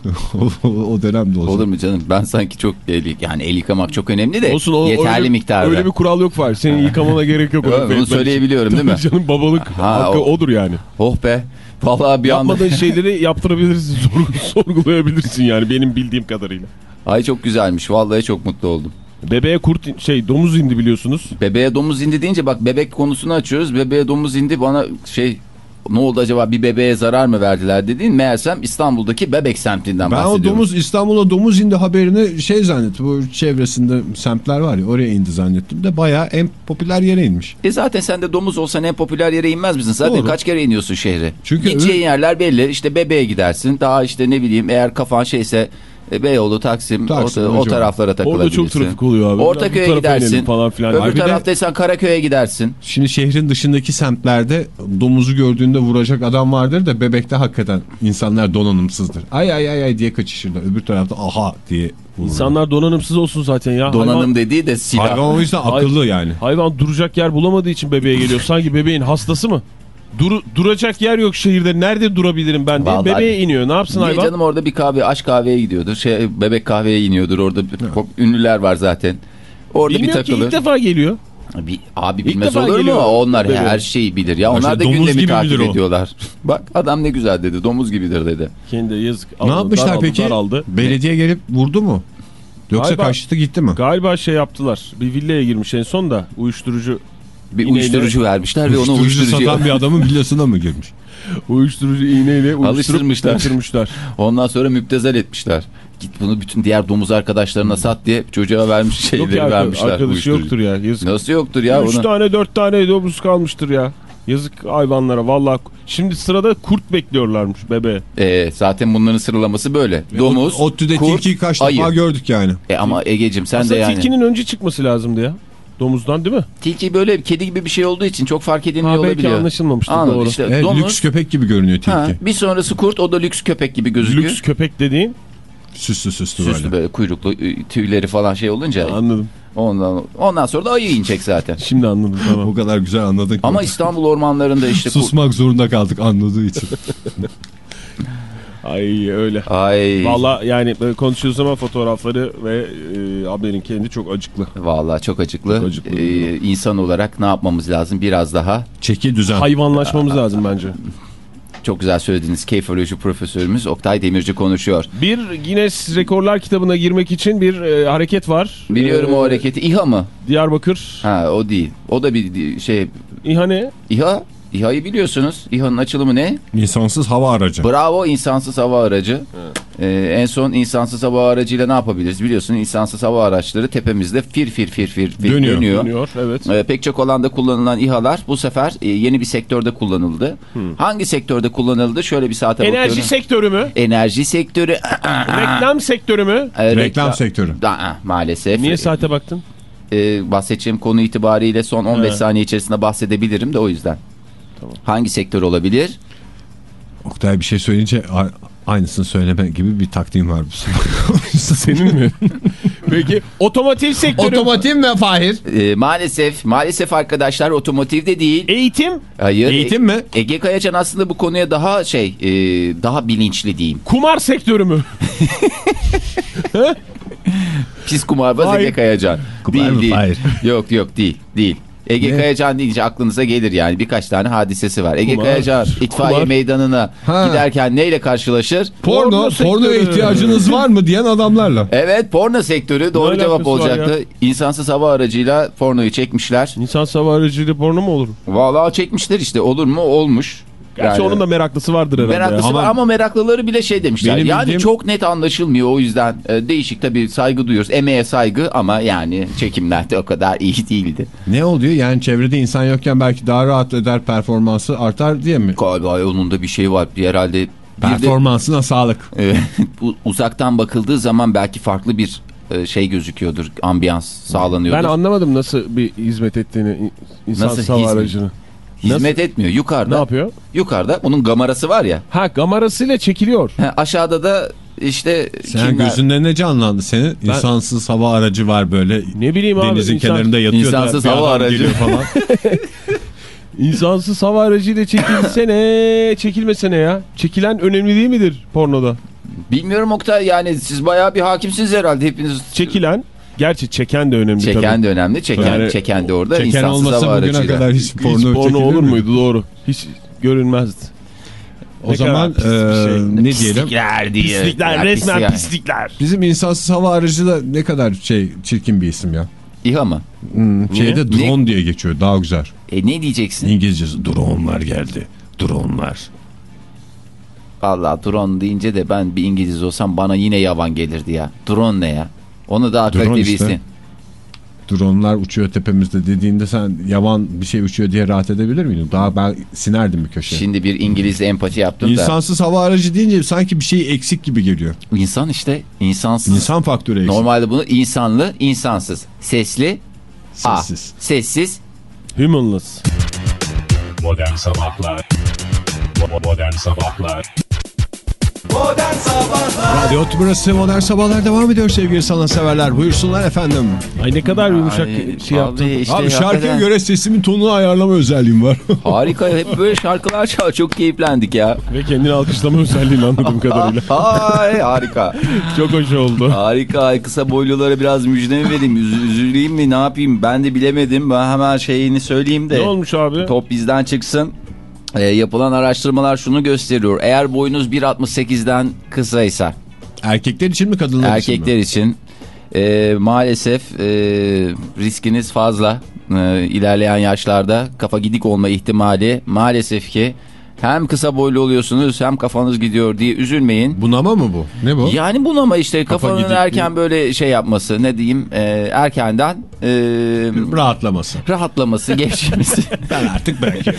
o, dönemde olacak. Olur mu canım? Ben sanki çok el, yani el yıkamak çok önemli de olsun o, yeterli öyle, miktarda. Öyle bir kural yok var. Senin yıkamana gerek yok. Onu için. söyleyebiliyorum değil mi? Canım babalık Ha, hakkı o- odur yani. Oh be. Vallahi bir anda. Yapmadığın şeyleri yaptırabilirsin, sorgu- sorgulayabilirsin yani benim bildiğim kadarıyla. Ay çok güzelmiş. Vallahi çok mutlu oldum. Bebeğe kurt şey domuz indi biliyorsunuz. Bebeğe domuz indi deyince bak bebek konusunu açıyoruz. Bebeğe domuz indi bana şey ne oldu acaba bir bebeğe zarar mı verdiler dediğin meğersem İstanbul'daki bebek semtinden Ben o bahsediyorum. domuz İstanbul'a domuz indi haberini şey zannettim. Bu çevresinde semtler var ya oraya indi zannettim de bayağı en popüler yere inmiş. E zaten sen de domuz olsan en popüler yere inmez misin? Zaten Doğru. kaç kere iniyorsun şehre? Çünkü Gideceğin öyle- yerler belli. İşte bebeğe gidersin. Daha işte ne bileyim eğer kafan şeyse Beyoğlu, Taksim, Taksim, o, o taraflara takılabilirsin. Orada çok trafik oluyor abi. Ortaköy'e gidersin. falan filan. Öbür taraftaysan Karaköy'e gidersin. Şimdi şehrin dışındaki semtlerde domuzu gördüğünde vuracak adam vardır da bebekte hakikaten insanlar donanımsızdır. Ay ay ay ay diye kaçışırlar. Öbür tarafta aha diye vururlar. İnsanlar donanımsız olsun zaten ya. Donanım Hayvan, dediği de silah. Hayvan o yüzden akıllı yani. hayvan duracak yer bulamadığı için bebeğe geliyor. Sanki bebeğin hastası mı? Dur, duracak yer yok şehirde. Nerede durabilirim ben diye Vallahi- bebeğe iniyor. Ne yapsın hayvan? canım orada bir kahve, aşk kahveye gidiyordur. Şey, bebek kahveye iniyordur. Orada çok ünlüler var zaten. Orada Bilmiyorum bir ki takılır. ilk defa geliyor. Bir, abi bilmez defa olur mu? Onlar Bebeğim. her şeyi bilir. Ya Ya onlar işte da domuz gündemi gibi takip ediyorlar. Bak adam ne güzel dedi. Domuz gibidir dedi. Kendi yazık. Ne yapmışlar daraldı, peki? daraldı. Belediye gelip vurdu mu? Yoksa Galiba- kaçtı gitti mi? Galiba şey yaptılar. Bir villaya girmiş en son da uyuşturucu Bir İğneyle- uyuşturucu vermişler ve onu Uyuşturucu satan bir adamın villasına mı girmiş? uyuşturucu iğneyle Alıştırmışlar. kaçırmışlar. Ondan sonra müptezel etmişler. Git bunu bütün diğer domuz arkadaşlarına sat diye çocuğa vermiş Yok şeyleri ya vermişler. arkadaşı yoktur ya. Yazık. Nasıl yoktur ya? Üç tane dört tane domuz kalmıştır ya. Yazık hayvanlara valla. Şimdi sırada kurt bekliyorlarmış bebe. Ee, zaten bunların sıralaması böyle. Domuz, O, ODTÜ'de kurt, tilkiyi kaç ayı. defa gördük yani. E ama Ege'cim sen Aslında de yani. tilkinin önce çıkması lazımdı ya. Domuzdan değil mi? Tilki böyle kedi gibi bir şey olduğu için çok fark edilmiyor Ha, belki olabiliyor. anlaşılmamıştır, Anladım. doğru. İşte Evet, domuz, lüks köpek gibi görünüyor tilki. ha, bir sonrası kurt o da lüks köpek gibi gözüküyor. Lüks köpek dediğin Süslü süslü, Süslü böyle. böyle kuyruklu tüyleri falan şey olunca anladım. ondan ondan sonra da ayı inecek zaten. Şimdi anladım tamam. O kadar güzel anladın ki. Ama İstanbul ormanlarında işte Susmak zorunda kaldık anladığı için. Ay öyle. Ay Valla yani konuşuyoruz ama fotoğrafları ve e, haberin kendi çok acıklı. vallahi çok acıklı. Çok acıklı. Ee, insan olarak ne yapmamız lazım biraz daha? Çeki düzen. Hayvanlaşmamız lazım bence. Çok güzel söylediğiniz keyfoloji profesörümüz Oktay Demirci konuşuyor. Bir Guinness Rekorlar kitabına girmek için bir e, hareket var. Biliyorum E, o hareketi. İHA mı? Diyarbakır. Ha o değil. O da bir şey. İHA ne? İHA. İHA'yı biliyorsunuz. İHA'nın açılımı ne? İnsansız hava aracı. Bravo insansız hava aracı. Ee, en son insansız hava aracıyla ne yapabiliriz? Biliyorsun insansız hava araçları tepemizde fir fir fir fir, fir Dönüyor. dönüyor. Dönüyor evet. Ee, pek çok alanda kullanılan İHA'lar bu sefer e, yeni bir sektörde kullanıldı. Hangi sektörde kullanıldı? Şöyle bir saate Enerji bakıyorum. sektörü mü? Enerji sektörü. Reklam sektörü mü? Ee, Reklam sektörü. Aa, maalesef. Niye saate baktın? Ee, bahsedeceğim konu itibariyle son 15 He. saniye içerisinde bahsedebilirim de o yüzden. Hangi sektör olabilir? Oktay bir şey söyleyince aynısını söyleme gibi bir taktiğim var. Senin mi? Peki otomotiv sektörü. Otomotiv mi Fahir? Ee, maalesef, maalesef arkadaşlar otomotivde değil. Eğitim. Hayır. Eğitim mi? Ege Kayacan aslında bu konuya daha şey, e, daha bilinçli diyeyim. Kumar sektörü mü? Pis kumarbaz. Ege Kayacan. Kumar değil mı? değil. Hayır. Yok yok değil, değil. Ege Ne? Kayacan deyince aklınıza gelir yani birkaç tane hadisesi var. Ege Kumar, Kayacan itfaiye kumar. meydanına Ha. giderken neyle karşılaşır? Porno, Porno pornoya ihtiyacınız var mı diyen adamlarla. Evet porno sektörü doğru Ne cevap olacaktı. İnsansız hava aracıyla pornoyu çekmişler. İnsan hava aracıyla porno mu olur? Vallahi çekmişler işte olur mu olmuş. Gerçi Yani- onun da meraklısı vardır herhalde. Meraklısı ya. var ama meraklıları bile şey demişler. Benim yani bildiğim- çok net anlaşılmıyor o yüzden e, değişik tabii saygı duyuyoruz. Emeğe saygı ama yani çekimlerde o kadar iyi değildi. Ne oluyor? Yani çevrede insan yokken belki daha rahat eder performansı artar diye mi? Galiba onun da bir şey var herhalde. Bir de Performansına sağlık. e, uzaktan bakıldığı zaman belki farklı bir e, şey gözüküyordur. Ambiyans sağlanıyordur. Ben anlamadım nasıl bir hizmet ettiğini insan Nasıl hizmet? aracını. Hizmet etmiyor. Yukarıda. Ne yapıyor? Yukarıda bunun gamarası var ya. Ha kamerasıyla çekiliyor. He, aşağıda da işte Sen kimler? gözünde ne canlandı senin? İnsansız hava aracı var böyle Ne bileyim abi. denizin insan- kenarında yatıyor İnsansız da hava aracı. falan. İnsansız hava aracıyla çekilsene, çekilmesene ya. Çekilen önemli değil midir pornoda? Bilmiyorum Oktay yani siz bayağı bir hakimsiniz herhalde hepiniz. Çekilen, gerçi çeken de önemli Çeken tabii. de önemli. Çeken, Yani çeken de orada. Çeken insansız olmasa hava bugüne aracıyla. kadar hiç porno, Hiç porno olur mi? muydu doğru. Hiç görünmezdi. O Ne zaman e, şey. ne diyelim? Pislikler diye. Pislikler Ya, resmen pislik pislikler. Bizim insansız hava aracı da ne kadar şey çirkin bir isim ya. İHA mı? Hmm, şeyde Niye? drone diye geçiyor daha güzel. E ne diyeceksin? İngilizcesi dronelar geldi. Dronelar. Vallahi drone deyince de ben bir İngiliz olsam bana yine yavan gelirdi ya. Drone ne ya? Onu daha Drone kaliteli işte. isim. Dronelar uçuyor tepemizde dediğinde sen yavan bir şey uçuyor diye rahat edebilir miydin? Daha ben sinerdim bir köşeye. Şimdi bir İngiliz empati yaptım da. İnsansız hava aracı deyince sanki bir şey eksik gibi geliyor. İnsan işte insansız. İnsan faktörü eksik. Normalde bunu insanlı, insansız. Sesli, A. Sessiz. Sessiz. Humanless. Modern Sabahlar Bo- Modern Sabahlar Radyo burası Modern Sabahlar devam ediyor sevgili sanatseverler. Buyursunlar efendim. Ay ne kadar yumuşak Ay, şey yaptın. abi işte Abi şarkıya hakikaten göre sesimin tonunu ayarlama özelliğim var. Harika. Hep böyle şarkılar çal. Çok keyiflendik ya. Ve kendini alkışlama özelliğini anladığım kadarıyla. Ay harika. Çok hoş oldu. Harika. Ay, Kısa boylulara biraz müjde mi vereyim? Üz- üzüleyim mi? Ne yapayım? Ben de bilemedim. Ben hemen şeyini söyleyeyim de. Ne olmuş abi? Top bizden çıksın. Ee, yapılan araştırmalar şunu gösteriyor. Eğer boyunuz 1.68'den kısaysa Erkekler için mi kadınlar için erkekler için e, maalesef e, riskiniz fazla. E, ilerleyen yaşlarda kafa gidik olma ihtimali maalesef ki Hem kısa boylu oluyorsunuz hem kafanız gidiyor diye üzülmeyin. Bunama mı bu? Ne bu? Yani bunama işte Kafa kafanın gidip- erken böyle şey yapması ne diyeyim e, erkenden e, Rahatlaması. rahatlaması gevşemesi. Ben artık belki.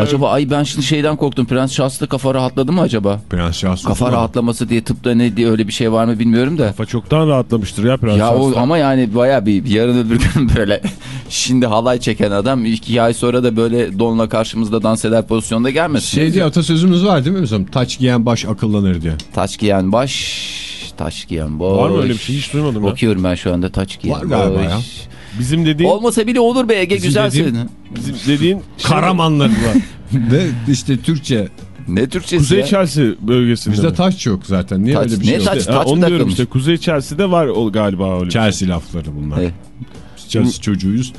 acaba ay ben şimdi şeyden korktum Prens Charles'ta kafa rahatladı mı acaba? Prens Charles Kafa Osman. rahatlaması diye tıpta ne diye öyle bir şey var mı bilmiyorum da. Kafa çoktan rahatlamıştır ya Prens Ya o ama yani baya bir yarın öbür gün böyle şimdi halay çeken adam iki ay sonra da böyle donla karşımızda dans eder pozisyonda gelmesin. Şey diye atasözümüz var değil mi? Taç giyen baş akıllanır diye. Taç giyen baş, taç giyen boş. Var mı öyle bir şey hiç duymadım ya. Okuyorum ben şu anda taç giyen Var galiba boş. ya. Bizim dediğin, Olmasa bile olur be Ege Bizim güzelsin. dediğim- bizim dediğin şey- Karamanlar var. Ve işte Türkçe. Ne Türkçesi Kuzey ya? Chelsea bölgesinde. Bizde mi? taş yok zaten. Niye Taç- öyle bir ne şey yok? taç? Ha, onu mı diyorum işte Kuzey Chelsea'de var o galiba öyle. bir şey. Chelsea lafları bunlar. Evet. Chelsea çocuğuyuz.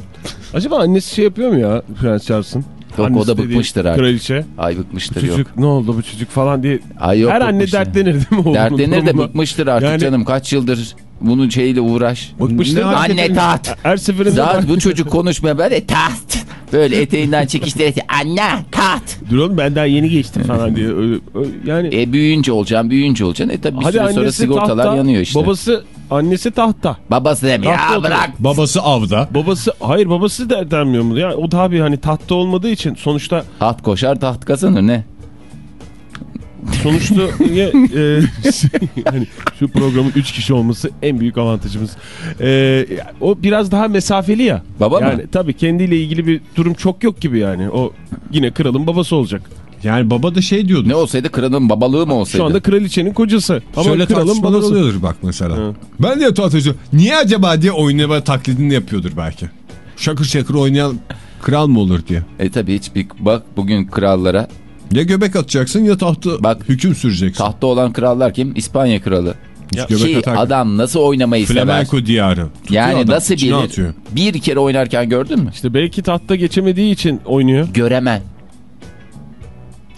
Acaba annesi şey yapıyor mu ya Prens Charles'ın? Yok, o da bıkmıştır artık. Kraliçe. Ay Bu bıkmıştır yok. çocuk ne oldu bu çocuk falan diye. Ay yok Her anne bıkmıştır. dertlenir değil mi? Dertlenir de bıkmıştır artık Yani- canım. Kaç yıldır bunun şeyiyle uğraş. Bıkmıştır da Anne tat. Her seferinde Zaten bu çocuk konuşmaya böyle tat. Böyle eteğinden çekiştirerek anne tat. dur oğlum ben daha yeni geçtim falan diye. Öyle, öyle- yani E büyüyünce olacaksın büyüyünce olacaksın. E tabi bir hadi süre sonra sigortalar tahta, yanıyor işte. babası annesi tahta. Babası demiyor. Tahta Ya oturuyor. bırak. Babası avda. Babası hayır babası da denmiyor mu? Yani o tabii hani tahta olmadığı için sonuçta Taht koşar taht kazanır ne? sonuçta ya, e, hani şu programın 3 kişi olması en büyük avantajımız. E, o biraz daha mesafeli ya. Baba mı? yani tabii kendiyle ilgili bir durum çok yok gibi yani. O yine kralın babası olacak. Yani baba da şey diyordu. Ne olsaydı kralın babalığı mı olsaydı? Şu anda kraliçenin kocası. Ama Şöyle kralın babası. oluyordur bak mesela. Hı. Ben de tartışıyorum. Niye acaba diye oynama taklidini yapıyordur belki. Şakır şakır oynayan kral mı olur diye. E tabi hiç bir bak bugün krallara Ya göbek atacaksın ya tahtı Bak, hüküm süreceksin. tahtta olan krallar kim? İspanya kralı. Göbek Ki adam nasıl oynamayı sever. Flamenco diyarı. Tutuyor Yani adam, nasıl bilir? atıyor. Bir kere oynarken gördün mü? İşte belki tahta geçemediği için oynuyor. Göremen.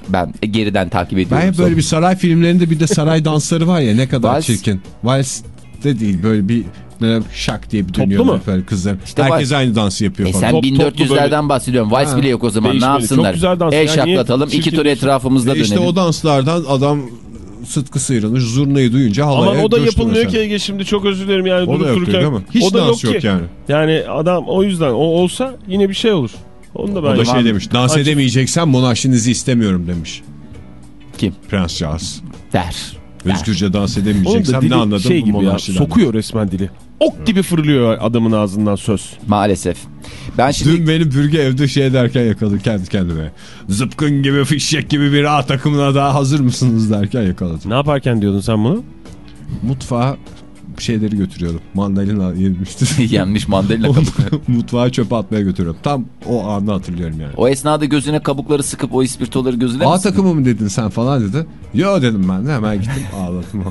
Ben geriden takip ediyorum. Ben hep böyle bir saray filmlerinde bir de saray dansları var ya ne kadar Vals. çirkin. Vals de değil böyle bir böyle şak diye bir mu? böyle kızlar. İşte Herkes aynı dansı yapıyor E falan. sen Top- toplu 1400'lerden bahsediyorum. Vals Ha. bile yok o zaman. Değişmeli. Ne yapsınlar? Çok güzel dans. El Yani şaklatalım. iki tur etrafımızda E dönelim. işte o danslardan adam sıtkı sıyrılmış zurnayı duyunca havaya Ama o da yapılmıyor ki Ege şimdi çok özür dilerim yani O da durup yok dururken. değil mi? Hiç o da dans yok, yok ki. yani. Yani adam o yüzden o olsa yine bir şey olur. Onu da ben O da şey demiş dans Açık- edemeyeceksen monarşinizi istemiyorum demiş. Kim? Prens Charles. Der. Özgürce dans Onun da ne anladım şey bu gibi ya, monarşiden. sokuyor resmen dili. Ok gibi fırlıyor adamın ağzından söz. Maalesef. Ben şimdi Dün benim bürge evde şey derken yakaladım kendi kendime. Zıpkın gibi fişek gibi bir A takımına daha hazır mısınız derken yakaladım. Ne yaparken diyordun sen bunu? Mutfağa şeyleri götürüyordum. Mandalina yemiştim. yenmiş mandalina kabuk. Mutfağa çöpe atmaya götürüyorum. Tam o anı hatırlıyorum yani. O esnada gözüne kabukları sıkıp o ispirtoları gözüne A mi takımı mı dedin sen falan dedi. Yo dedim ben de hemen gittim ağladım.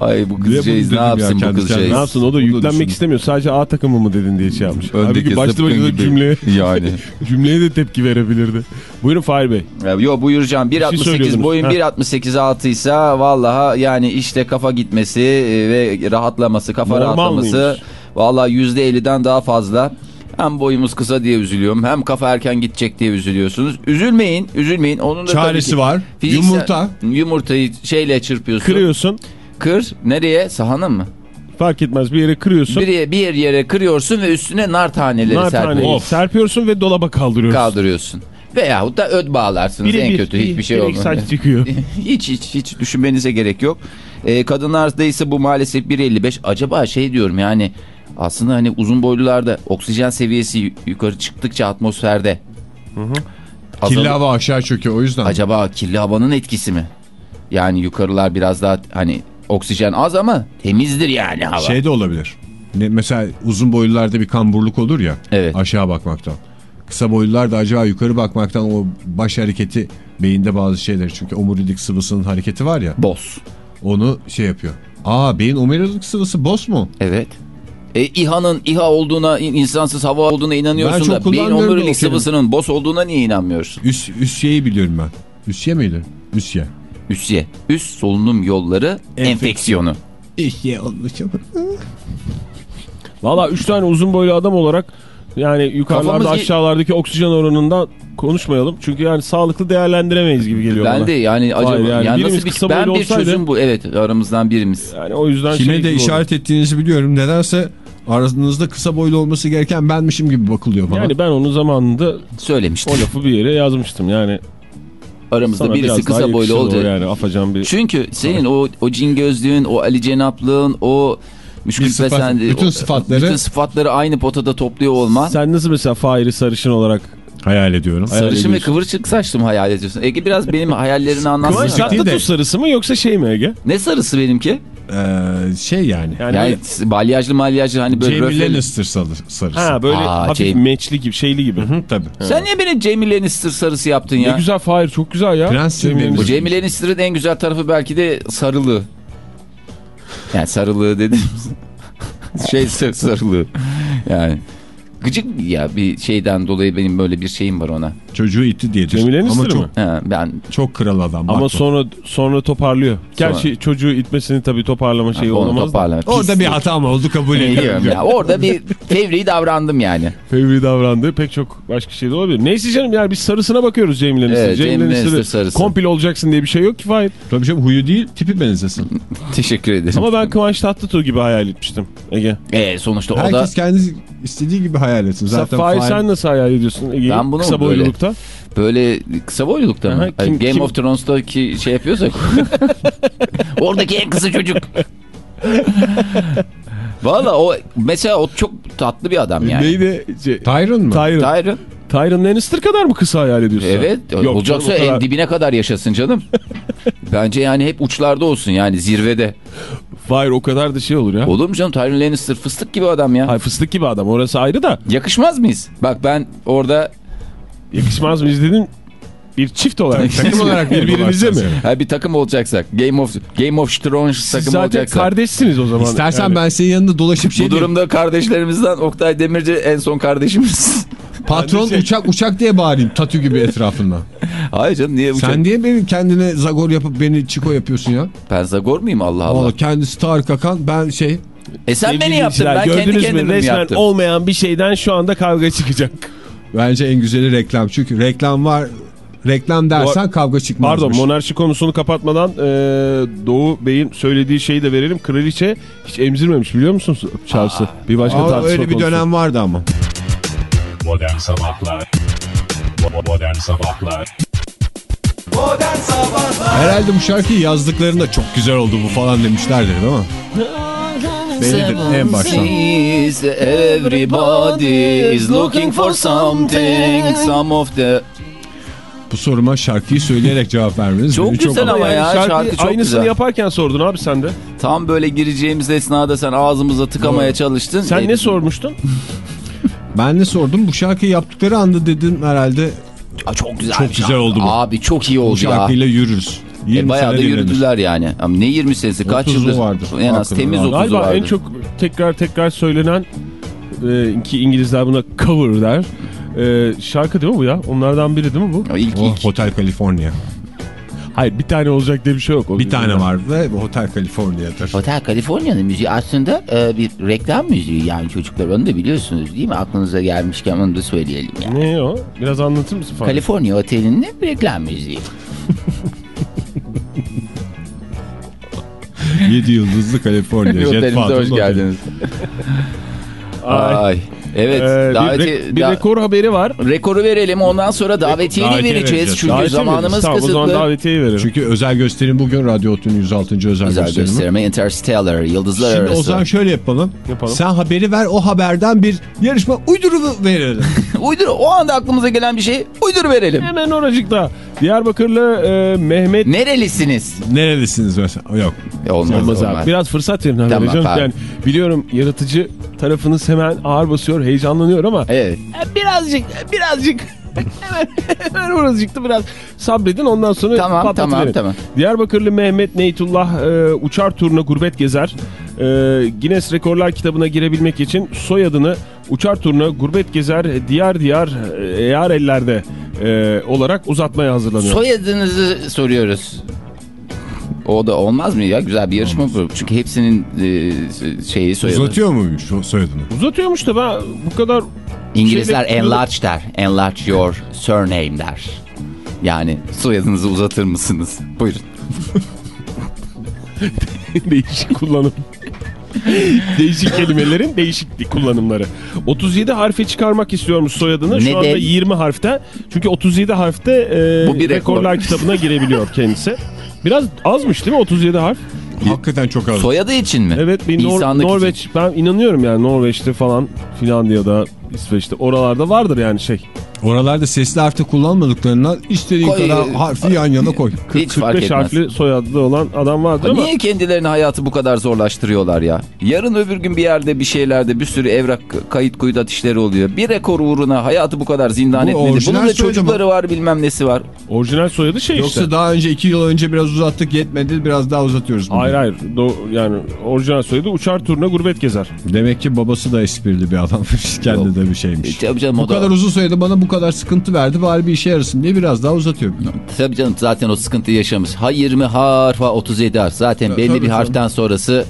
Ay bu kızcağız ne dedim ya yapsın bu kendime? Ne kızcağız? yapsın o da da yüklenmek düşündüm. istemiyor. Sadece A takımı mı dedin diye şey yapmış. Öndeki zıpkın başına gibi. cümleye, Yani. cümleye de tepki verebilirdi. Buyurun Fahir Bey. Yo buyuracağım şey 1.68 söylüyordunuz. boyun Ha. 1.68 altıysa vallaha yani işte kafa gitmesi e, ve rahatlaması kafa Normal rahatlaması mıymış? vallahi %50'den daha fazla. Hem boyumuz kısa diye üzülüyorum hem kafa erken gidecek diye üzülüyorsunuz. Üzülmeyin üzülmeyin. Onun da Çaresi tabii ki var. fiziksel- Yumurta. Yumurtayı şeyle çırpıyorsun. Kırıyorsun. Kır. Nereye? Sahana mı? Fark etmez bir yere kırıyorsun. Bir, bir yere kırıyorsun ve üstüne nar taneleri Nar serpiyorsun. serpiyorsun ve dolaba kaldırıyorsun. Kaldırıyorsun. Veyahut da öd bağlarsınız en kötü hiçbir şey direkt olmaz. saç çıkıyor. hiç hiç hiç düşünmenize gerek yok. Ee, kadınlarda ise bu maalesef 1.55. Acaba şey diyorum yani aslında hani uzun boylularda oksijen seviyesi yu- yukarı çıktıkça atmosferde azalır- Kirli hava aşağı çöküyor o yüzden. acaba kirli havanın etkisi mi? Yani yukarılar biraz daha hani oksijen az ama temizdir yani hava. Şey de olabilir. Ne, mesela uzun boylularda bir kamburluk olur ya Evet. aşağı bakmaktan. Kısa boylular da acaba yukarı bakmaktan o baş hareketi beyinde bazı şeyleri çünkü omurilik sıvısının hareketi var ya Boz. onu şey yapıyor. Aa beyin omurilik sıvısı boş mu? Evet. E, İHA'nın İHA olduğuna, in- insansız hava olduğuna inanıyorsun da beyin omurilik sıvısının boz olduğuna niye inanmıyorsun? Üs, üsyeyi biliyorum ben. Üsye miydi? Üsye. Üsye. Üst solunum yolları enfeksiyonu. Üsye olmuş ama. Valla 3 tane uzun boylu adam olarak Yani yukarılarda Kafamız- aşağılardaki oksijen oranından konuşmayalım. Çünkü yani sağlıklı değerlendiremeyiz gibi geliyor bana. Ben de yani acaba Hayır, yani yani, birimiz nasıl bir kısa ben boylu bir olsaydı- çözüm bu evet aramızdan birimiz. Yani o yüzden Kime şey de işaret ettiğinizi biliyorum. Nedense aranızda kısa boylu olması gereken benmişim gibi bakılıyor bana. Yani ben onun zamanında Söylemiştim. o lafı bir yere yazmıştım. Yani Aramızda sana birisi kısa boylu olacak. Yani afacan bir... Çünkü senin o o cin gözlüğün, o Ali Cenaplığın, o müşkül sıfat- besen- bütün o- sıfatları- bütün sıfatları aynı potada topluyor olman. Sen nasıl mesela Fahir'i sarışın olarak Hayal ediyorum. Hayal Sarışın ve kıvırcık saçlı mı hayal ediyorsun? Ege biraz benim hayallerini anlatsana. değil de- sarısı mı yoksa şey mi Ege? Ne sarısı benimki? Ee, şey yani. Yani, Yani böyle- balyajlı malyajlı hani böyle Jamie röfeli. Lannister sarı- sarısı. ha böyle Aa, hafif Jamie. meçli gibi şeyli gibi. Hı, tabii. Sen niye beni Jamie Lannister sarısı yaptın Ne ya? güzel Fahir çok güzel ya. Prens Jamie Lannister. Jamie Lannister'ın en güzel tarafı belki de sarılığı. Yani sarılığı dedim. şey sar- sarılığı. Yani gıcık ya bir şeyden dolayı benim böyle bir şeyim var ona. Çocuğu itti. Jamie Lannister Ama çok, mı? Ha, ben çok kral adam. Ama bakma. sonra sonra toparlıyor. Gerçi çocuğu itmesini tabii toparlama şeyi da. toparlama. Orada bir hatam oldu kabul Biliyorum ediyorum. ya. Orada bir fevri davrandım yani. Fevri davrandığı pek çok başka şey de olabilir. Neyse canım yani biz sarısına bakıyoruz Lannister. Evet, Lannister'ı Lannister sarısı. Komple olacaksın diye bir şey yok ki Fahir. Tabii canım huyu değil tipi benzesin. Teşekkür ederim. Ama ben Kıvanç Tatlıtuğ gibi hayal etmiştim Ege. Ee, sonuçta o da Herkes kendi istediği gibi hayal etsin. Zaten Fahir Fahir- sen nasıl hayal ediyorsun Ege'yi? Ben bunu Kısa böyle- boylulukta. böyle kısa boylulukta mı? Aha, kim- Game kim- of Thrones'taki şey yapıyorsak. Oradaki en kısa çocuk. Valla o mesela o çok tatlı bir adam yani. Neydi? Şey, Tyron mu? Tyron. Tyron. Tyron Lannister kadar mı kısa hayal ediyorsun? Evet. Yok, olacaksa kadar- en dibine kadar yaşasın canım. Bence yani hep uçlarda olsun yani zirvede. Fahir o kadar da şey olur ya. Olur mu canım Tyron Lannister fıstık gibi adam ya. Hay fıstık gibi adam orası ayrı da. Yakışmaz mıyız? Bak ben orada Yakışmaz mı izledin? Bir çift olarak. Takım olarak birbirinize mi? ha, bir takım olacaksak Game of Game of Thrones Siz takımı zaten olacaksak. kardeşsiniz o zaman. İstersen Yani. ben senin yanında dolaşıp şey Bu diyeyim. durumda kardeşlerimizden Oktay Demirci en son kardeşimiz. Patron Şey- uçak uçak diye bağırayım tatu gibi etrafından. Hayır canım niye uçak? Sen niye beni kendine zagor yapıp beni çiko yapıyorsun ya? Ben Zagor muyum Allah Allah? Valla kendisi Tarık Akan ben şey E sen Sevgili beni yaptın ben kendi gördünüz mü? kendimi mi Resmen yaptım? olmayan bir şeyden şu anda kavga çıkacak. bence en güzeli reklam. Çünkü reklam var reklam dersen kavga çıkmazmış. Pardon monarşi konusunu kapatmadan e, Doğu Bey'in söylediği şeyi de verelim. Kraliçe hiç emzirmemiş biliyor musunuz Charles'ı? Bir başka Aa, tartışma öyle bir konusu. dönem vardı ama. Modern Sabahlar Bo- Modern Sabahlar Herhalde bu şarkıyı yazdıklarında çok güzel oldu bu falan demişlerdir değil mi? Bellidir en baştan. Everybody is looking for something. Some of the... Bu soruma şarkıyı söyleyerek cevap vermeniz Çok beni güzel ama Yani ya, şarkı şarkı çok aynısını güzel. yaparken sordun abi sen de. Tam böyle gireceğimiz esnada sen ağzımıza tıkamaya Doğru. çalıştın. Sen ne sormuştun? Ben de sordum bu şarkıyı yaptıkları anda dedim herhalde Aa, çok güzel. Çok güzel şarkı. oldu bu. Abi çok iyi bu oldu ya. şarkıyla yürürüz. 20 E, bayağı da sene dinlenir. yürüdüler yani. Ama ne 20 senesi kaç 30'u yıldır? vardır. En az temiz abi. 30'u Galiba vardır. en çok tekrar tekrar söylenen e, ki İngilizler buna cover der. E, şarkı değil mi bu ya? Onlardan biri değil mi bu? O ilk Oh, ilk. Hotel California. Hayır bir tane olacak diye bir şey yok. O Bir tane yüzden. var ve bu Hotel California'dır. Hotel California'nın müziği aslında e, bir reklam müziği yani çocuklar onu da biliyorsunuz değil mi? Aklınıza gelmişken onu da söyleyelim yani. Ne o? Biraz anlatır mısın falan? California Oteli'nin reklam müziği. 7 yıldızlı California. Jet Otelimize hoş geldiniz. Ay. Ay. Evet. Ee, bir, daveti, re- bir rekor haberi var. rekoru verelim ondan sonra davetiyeyi davetiye vereceğiz. vereceğiz. Çünkü Davetiye zamanımız? Tamam, O zaman kısıtlı. davetiyeyi verelim. Çünkü özel gösterim bugün Radyo Otlu'nun 106. özel, Güzel gösterimi. gösterme Interstellar, Yıldızlar Şimdi Arası. o zaman şöyle yapalım. Yapalım. Sen haberi ver o haberden bir yarışma uyduru verelim. Uydur, o anda aklımıza gelen bir şey uydur verelim. Hemen oracıkta. Diyarbakırlı e, Mehmet Nerelisiniz? Nerelisiniz mesela? Yok. E, Olmaz, Olmaz olmaz. abi. Biraz fırsat verin Tamam. Yani biliyorum yaratıcı tarafınız hemen ağır basıyor, heyecanlanıyor ama Evet. birazcık, birazcık hemen, hemen oracıkta biraz sabredin ondan sonra Tamam, patlatıverin. tamam, tamam. Diyarbakırlı Mehmet Neytullah e, uçar turuna gurbet gezer. E, Guinness Rekorlar kitabına girebilmek için soyadını uçar turuna gurbet gezer diyar diyar e, eğer ellerde e, olarak uzatmaya hazırlanıyor. Soyadınızı soruyoruz. O da olmaz mı ya? Güzel bir yarışma bu. Çünkü hepsinin e, şeyi soyadı. Uzatıyor muymuş o soyadını? Uzatıyormuş da ben bu kadar İngilizler Şeyde- enlarge der. Enlarge your surname der. Yani soyadınızı uzatır mısınız? Buyurun. değişik kullanım. değişik kelimelerin değişik kullanımları. 37 harfe çıkarmak istiyormuş soyadını. Şu Neden? anda 20 harfte. Çünkü 37 harfte e, Bu bir rekor. rekorlar kitabına girebiliyor kendisi. Biraz azmış değil mi 37 harf? Hakikaten çok az. Soyadı için mi? Evet bir Nor- İnsanlık için. Norveç ben inanıyorum yani Norveç'te falan Finlandiya'da İsveç'te oralarda vardır yani şey. Oralarda sesli harfte kullanmadıklarından istediğin Koy. kadar harfi yan yana koy. Hiç fark 45 etmez. harfli soyadlı olan adam vardır ama Niye kendilerine hayatı bu kadar zorlaştırıyorlar ya? Yarın öbür gün bir yerde bir şeylerde bir sürü evrak kayıt kuyudat işleri oluyor. Bir rekor uğruna hayatı bu kadar zindan Bu etmedi. Bunun da soyadı çocukları var bilmem nesi var. orijinal soyadı şey Yoksa işte. daha önce iki yıl önce biraz uzattık yetmedi biraz daha uzatıyoruz. bugün. Hayır hayır Do- yani orijinal soyadı uçar turuna gurbet gezer. Demek ki babası da esprili bir adammış. Kendi de bir şeymiş. Canım, bu kadar uzun soyadı bana bu kadar sıkıntı verdi. Bari bir işe yarasın diye biraz daha uzatıyor. Tabii canım zaten o sıkıntıyı yaşamış. Ha 20 harf ha 37 harf. Zaten belli tabii bir canım. harften sonrası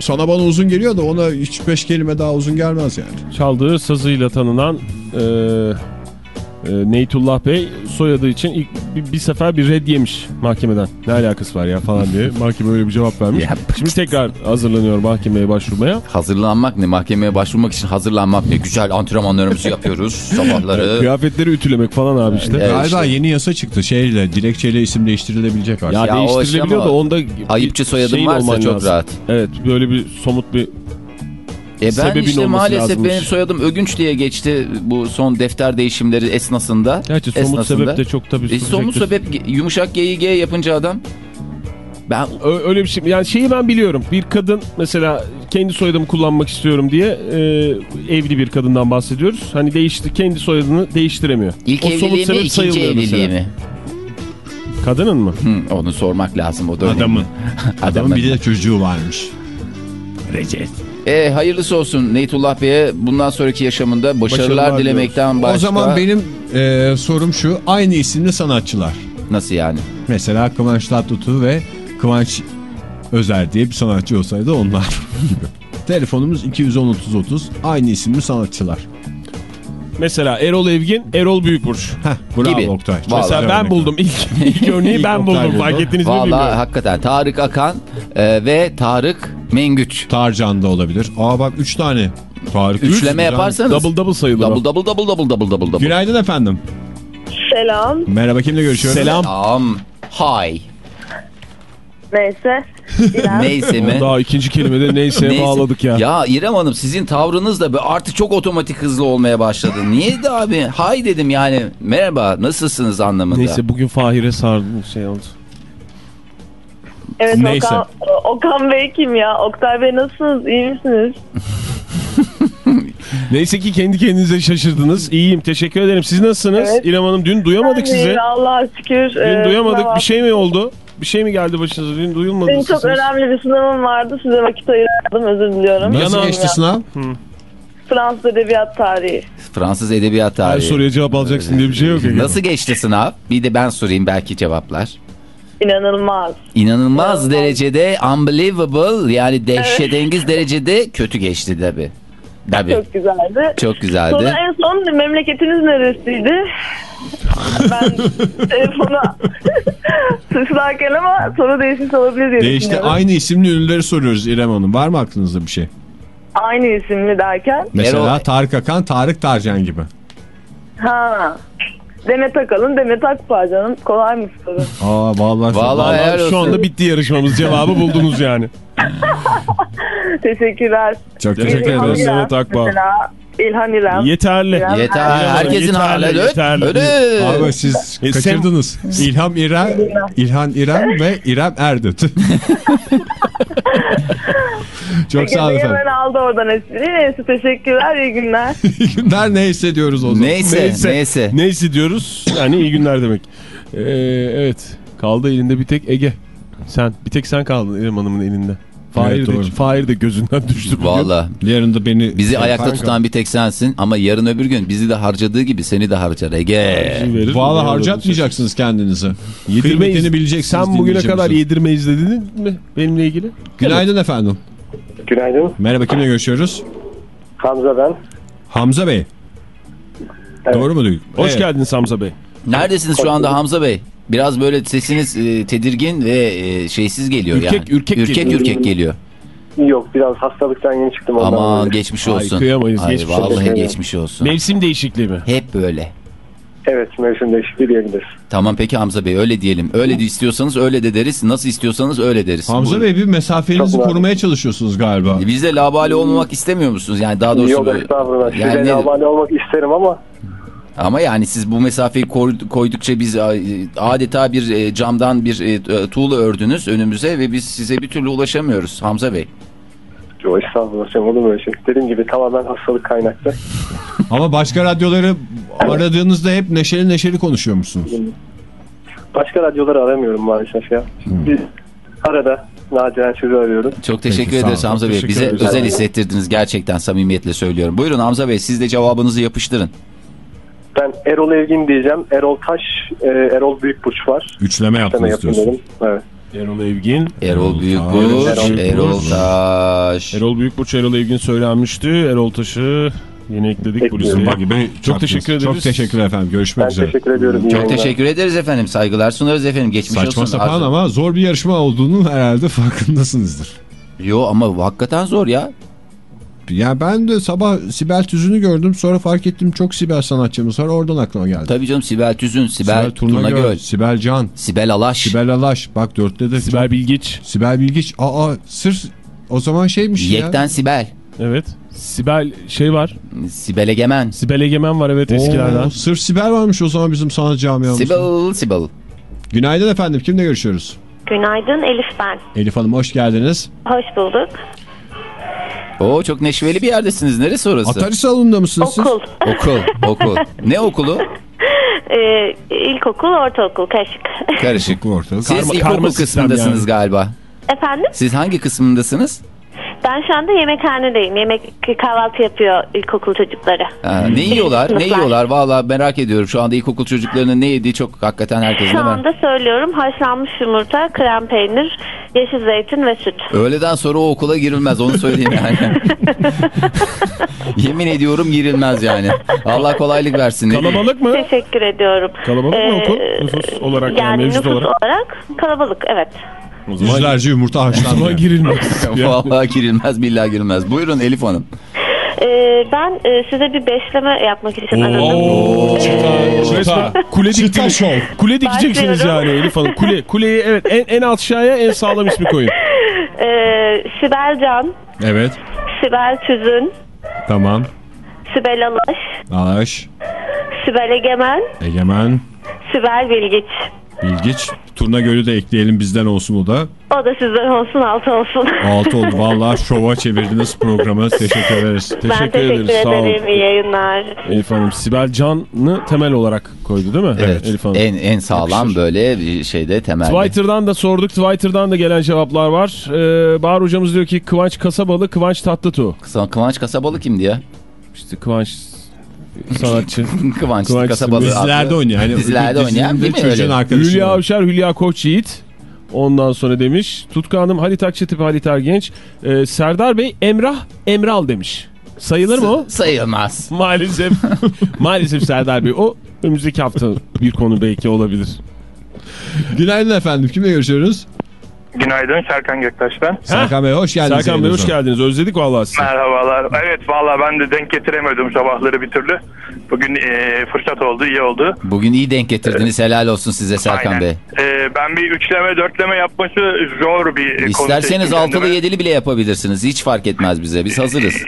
Sana bana uzun geliyor da ona hiç beş kelime daha uzun gelmez yani. Çaldığı sazıyla tanınan e, e, Neytullah Bey soyadı için ilk bir, bir sefer bir red yemiş mahkemeden. Ne alakası var ya falan diye. Mahkeme öyle bir cevap vermiş. Ya. Şimdi tekrar hazırlanıyor mahkemeye başvurmaya. hazırlanmak ne? Mahkemeye başvurmak için hazırlanmak ne? Güzel antrenmanlarımızı yapıyoruz sabahları. Kıyafetleri ütülemek falan abi işte. Evet. Galiba işte. yeni yasa çıktı. Şeyle dilekçeyle isim değiştirilebilecek artık. Ya, Ya o değiştirilebiliyor da onda Ayıpçı şeyin varsa çok lazım. rahat. Evet böyle bir somut bir E ben Sebebin işte olması maalesef lazımmış. benim soyadım Ögünç diye geçti bu son defter değişimleri esnasında. Gerçi somut esnasında. sebep de çok tabii E, somut sebep yumuşak G'yi G yapınca adam. Ben Öyle bir şey. Yani şeyi ben biliyorum. Bir kadın mesela kendi soyadımı kullanmak istiyorum diye e, evli bir kadından bahsediyoruz. Hani değişti kendi soyadını değiştiremiyor. ilk O somut evliliği mi sebep ikinci evliliği mesela. mi? Kadının mı? Hı, onu sormak lazım o da. Adamın. Adamın. Adamın bir de çocuğu varmış. E, hayırlısı olsun Neytullah Bey'e bundan sonraki yaşamında başarılar, Başarılar dilemekten başka. O zaman benim e, sorum şu. Aynı isimli sanatçılar. Nasıl yani? Mesela Kıvanç Tatlıtuğ ve Kıvanç Özer diye bir sanatçı olsaydı onlar gibi. Telefonumuz 210 30 30. Aynı isimli sanatçılar. Mesela Erol Evgin, Erol Büyükburç. Heh, bravo Gibi. Oktay. Vallahi Mesela ben örnek. buldum. İlk, ilk örneği İlk ben buldum. buldu. Fark ettiniz mi Vallahi bilmiyorum. hakikaten Tarık Akan e, ve Tarık Mengüç. Tarcan da olabilir. Aa bak 3 tane. Tarık üç, Üçleme güzel. yaparsanız. Double double sayılır. Double double double double double double double. Günaydın efendim. Selam. Merhaba kimle görüşüyoruz? Selam. Tamam. Hay. Neyse. İrem. Neyse mi? Daha ikinci kelimede neyse, Neyse. bağladık ya. Ya İrem Hanım sizin tavrınız da artık çok otomatik hızlı olmaya başladı. Niye de abi? Hay dedim yani. Merhaba nasılsınız anlamında. Neyse bugün Fahir'e sardım şey oldu. Evet Neyse. Okan, Okan Bey kim ya? Oktay Bey nasılsınız? İyi misiniz? Neyse ki kendi kendinize şaşırdınız. İyiyim teşekkür ederim. Siz nasılsınız? Evet. İrem Hanım dün duyamadık Ben sizi. Allah'a şükür. Dün Ee, duyamadık. Bir şey mi oldu? Bir şey mi geldi başınıza? Dün duyulmadı Benim çok sesiniz. önemli bir sınavım vardı. Size vakit ayırmadım. Özür diliyorum. Nasıl Yanan geçti ya. sınav? Fransız Edebiyat Tarihi. Fransız edebiyat Her tarihi. soruya cevap alacaksın diye bir şey yok. ya. Nasıl geçti sınav? Bir de ben sorayım belki cevaplar. İnanılmaz. İnanılmaz İnanılmaz. derecede unbelievable yani dehşetengiz derecede kötü geçti tabi. Tabii. Çok, Çok güzeldi. güzeldi. Sonra en son memleketiniz neresiydi? ben telefona sıçrarken ama soru değişmiş olabilir diye Değişti. düşünüyorum. Aynı isimli ünlüleri soruyoruz İrem Hanım. Var mı aklınızda bir şey? Aynı isimli derken. Mesela Erol- Tarık Akan, Tarık Tarcan gibi. Ha. Demet Akalın, Demet canım. Kolay mı soru? Aa vallahi. Vallahi Vallahi şu anda bitti yarışmamız. Cevabı buldunuz yani. Teşekkürler. Çok Teşekkür ederiz. Demet Akbağ. Mesela İlhan İrem. Yeterli. İrem Yeter. Erdoğan. Herkesin Yeterli, hali yeterli. öyle. Abi siz E, kaçırdınız. İlham İrem, İlhan İrem ve İrem Erdut. Çok sağ olun efendim. hemen aldı oradan espriyi. Neyse teşekkürler. iyi günler. İyi günler ne hissediyoruz o zaman? Neyse neyse. Neyse diyoruz. Yani iyi günler demek. Ee, evet. Kaldı elinde bir tek Ege. Sen. Bir tek sen kaldın İrem Hanım'ın elinde. Fahir, Evet, de. Fahir de gözünden düştü bugün. Valla. Yarın da beni... Bizi ayakta Kanka. tutan bir tek sensin ama yarın öbür gün bizi de harcadığı gibi seni de harcar Ege. Valla harcatmayacaksınız kendinizi. Yedirmeyiz. Kıymetini bileceksiniz. Sen bugüne kadar yedirmeyiz dedin mi benimle ilgili? Günaydın efendim. Günaydın. Merhaba kimle görüşüyoruz? Hamza ben. Hamza Bey. Doğru mu duyduk? Hoş Evet. geldiniz Hamza Bey. Neredesiniz şu anda Hamza Bey? Biraz böyle sesiniz e, tedirgin ve e, şeysiz geliyor Ürkek, yani. ürkek ürkek, geliyor. ürkek geliyor. Yok biraz hastalıktan yeni çıktım. ondan Aman dolayı. geçmiş olsun. kıyamayız, Ay, geçmiş vallahi olsun. geçmiş olsun. Mevsim değişikliği mi? Hep böyle. Evet mevsim değişikliği diyebiliriz. Tamam peki Hamza Bey öyle diyelim. Öyle de istiyorsanız öyle de deriz. Nasıl istiyorsanız öyle deriz. Hamza Bu- Bey bir mesafenizi Çok korumaya çalışıyorsunuz galiba. Biz de labali olmamak istemiyor musunuz? Yani daha doğrusu... Yok estağfurullah. Yani Size abone olmak isterim ama Ama yani siz bu mesafeyi koy- koydukça biz e, adeta bir e, camdan bir e, tuğla ördünüz önümüze ve biz size bir türlü ulaşamıyoruz Hamza Bey. Yok estağfurullah canım olur mu öyle şey. Dediğim gibi tamamen hastalık kaynaklı. Ama başka radyoları aradığınızda hep neşeli neşeli konuşuyormuşsunuz. Başka radyoları aramıyorum maalesef ya. Biz arada nadiren sizi arıyorum. Çok teşekkür Peki, ederiz. Hamza Bey. Bize ederiz. özel hissettirdiniz gerçekten samimiyetle söylüyorum. Buyurun Hamza Bey siz de cevabınızı yapıştırın. Ben Erol Evgin diyeceğim. Erol Taş, e, Erol Büyükburç var. Üçleme yaptınız diyorsun. dedim. Evet. Erol Evgin. Erol Büyükburç, Erol. Taş. Erol Büyükburç, Erol Evgin söylenmişti. Erol Taş'ı yeni ekledik bu listeye. Çok çarptınız. teşekkür ederiz. Çok teşekkür efendim. Görüşmek Ben üzere. teşekkür ediyorum. Çok yayınlar. teşekkür ederiz efendim. Saygılar sunarız efendim. Geçmiş Saçma olsun. sapan Arzu- ama zor bir yarışma olduğunun herhalde farkındasınızdır. Yo ama hakikaten zor ya. Yani ben de sabah Sibel Tüzün'ü gördüm. Sonra fark ettim çok Sibel sanatçımız var. Oradan aklıma geldi. Tabii canım Sibel Tüzün, Sibel, Sibel Turnagöl, Turnagöl, Sibel Can, Sibel Alaş. Sibel Alaş. Bak dörtte de Sibel Bilgiç. Sibel Bilgiç. Aa sır o zaman şeymiş ya. Yekten Sibel. Evet. Sibel şey var. Sibel Egemen. Sibel Egemen var evet eskilerden. Oo, sırf Sibel varmış o zaman bizim sanat camiamızda. Sibel, Sibel. Günaydın efendim. Kimle görüşüyoruz? Günaydın Elif ben. Elif Hanım hoş geldiniz. Hoş bulduk. Oo çok neşveli bir yerdesiniz. Neresi orası? Atari salonunda mısınız siz? Okul. Okul, okul. Ne okulu? Ee, ilkokul, ortaokul, karışık. Karışık. Okul ortalık. Siz Karma- ilkokul kısmındasınız yani. galiba. Efendim? Siz hangi kısmındasınız? Ben şu anda yemekhanedeyim. Yemek kahvaltı yapıyor ilkokul çocukları. Ha, ne yiyorlar? Ne yiyorlar? Valla merak ediyorum. Şu anda ilkokul çocuklarının ne yediği çok hakikaten herkesin Şu anda söylüyorum haşlanmış yumurta, krem peynir, yeşil zeytin ve süt. Öğleden sonra o okula girilmez onu söyleyeyim yani. Yemin ediyorum girilmez yani. Allah kolaylık versin. Kalabalık mı? Teşekkür ediyorum. Kalabalık mı Ee, okul? Nüfus olarak yani, Yani mevcut nüfus olarak. olarak kalabalık evet. Yüzlerce yumurta haşlandı. girilmez. Vallahi girilmez billahi girilmez. Buyurun Elif Hanım. Ee, ben e, size bir beşleme yapmak için aradım. Oo, Resmen kule Çıta şov. Kule dikeceksiniz Başlıyorum. yani Elif Hanım. Kule, kuleyi evet en, en alt aşağıya en sağlam ismi koyun. Ee, Sibel Can, Evet. Sibel Tüzün, Tamam. Sibel Alaş, Alaş, Sibel Egemen, Egemen, Sibel Bilgiç. Bilgiç. Turna Gölü de ekleyelim bizden olsun o da. O da sizden olsun altı olsun. Altı oldu. Vallahi şova çevirdiniz programı. Teşekkür ederiz. ben Teşekkür teşekkür ederiz. Sağ olun. ederim. İyi yayınlar. Elif Hanım Sibel Can'ı temel olarak koydu değil mi? Evet. Elif Hanım. En en sağlam böyle bir şeyde temel. Twitter'dan da sorduk. Twitter'dan da gelen cevaplar var. Ee, Bahar hocamız diyor ki Kıvanç Kasabalı, Kıvanç Tatlıtuğ. Kıvanç Kasabalı kimdi ya? İşte Kıvanç sanatçı. Kıvanç, Kıvanç Kasabalı. Dizilerde adlı- oynayan. Hani Dizilerde oynayan değil mi Çocuğun öyle? arkadaşı. Hülya Avşar, Hülya Koç Yiğit. Ondan sonra demiş. Tutku Hanım, Halit Akçetipi, Halit Ergenç. Ee, Serdar Bey, Emrah, Emral demiş. Sayılır mı o? Sayılmaz. Maalesef. maalesef Serdar Bey. O önümüzdeki hafta bir konu belki olabilir. Günaydın efendim. Kimle görüşüyoruz? Günaydın Serkan Göktaş ben. Serkan Bey hoş geldiniz. Serkan Bey hoş geldiniz. Özledik vallahi sizi. Merhabalar. Evet valla ben de denk getiremedim sabahları bir türlü. Bugün e, fırsat oldu, iyi oldu. Bugün iyi denk getirdiniz. Helal olsun size Serkan Aynen. Bey. E, ben bir üçleme, dörtleme yapması zor bir konu İsterseniz altılı yedili bile yapabilirsiniz. Hiç fark etmez bize. Biz hazırız.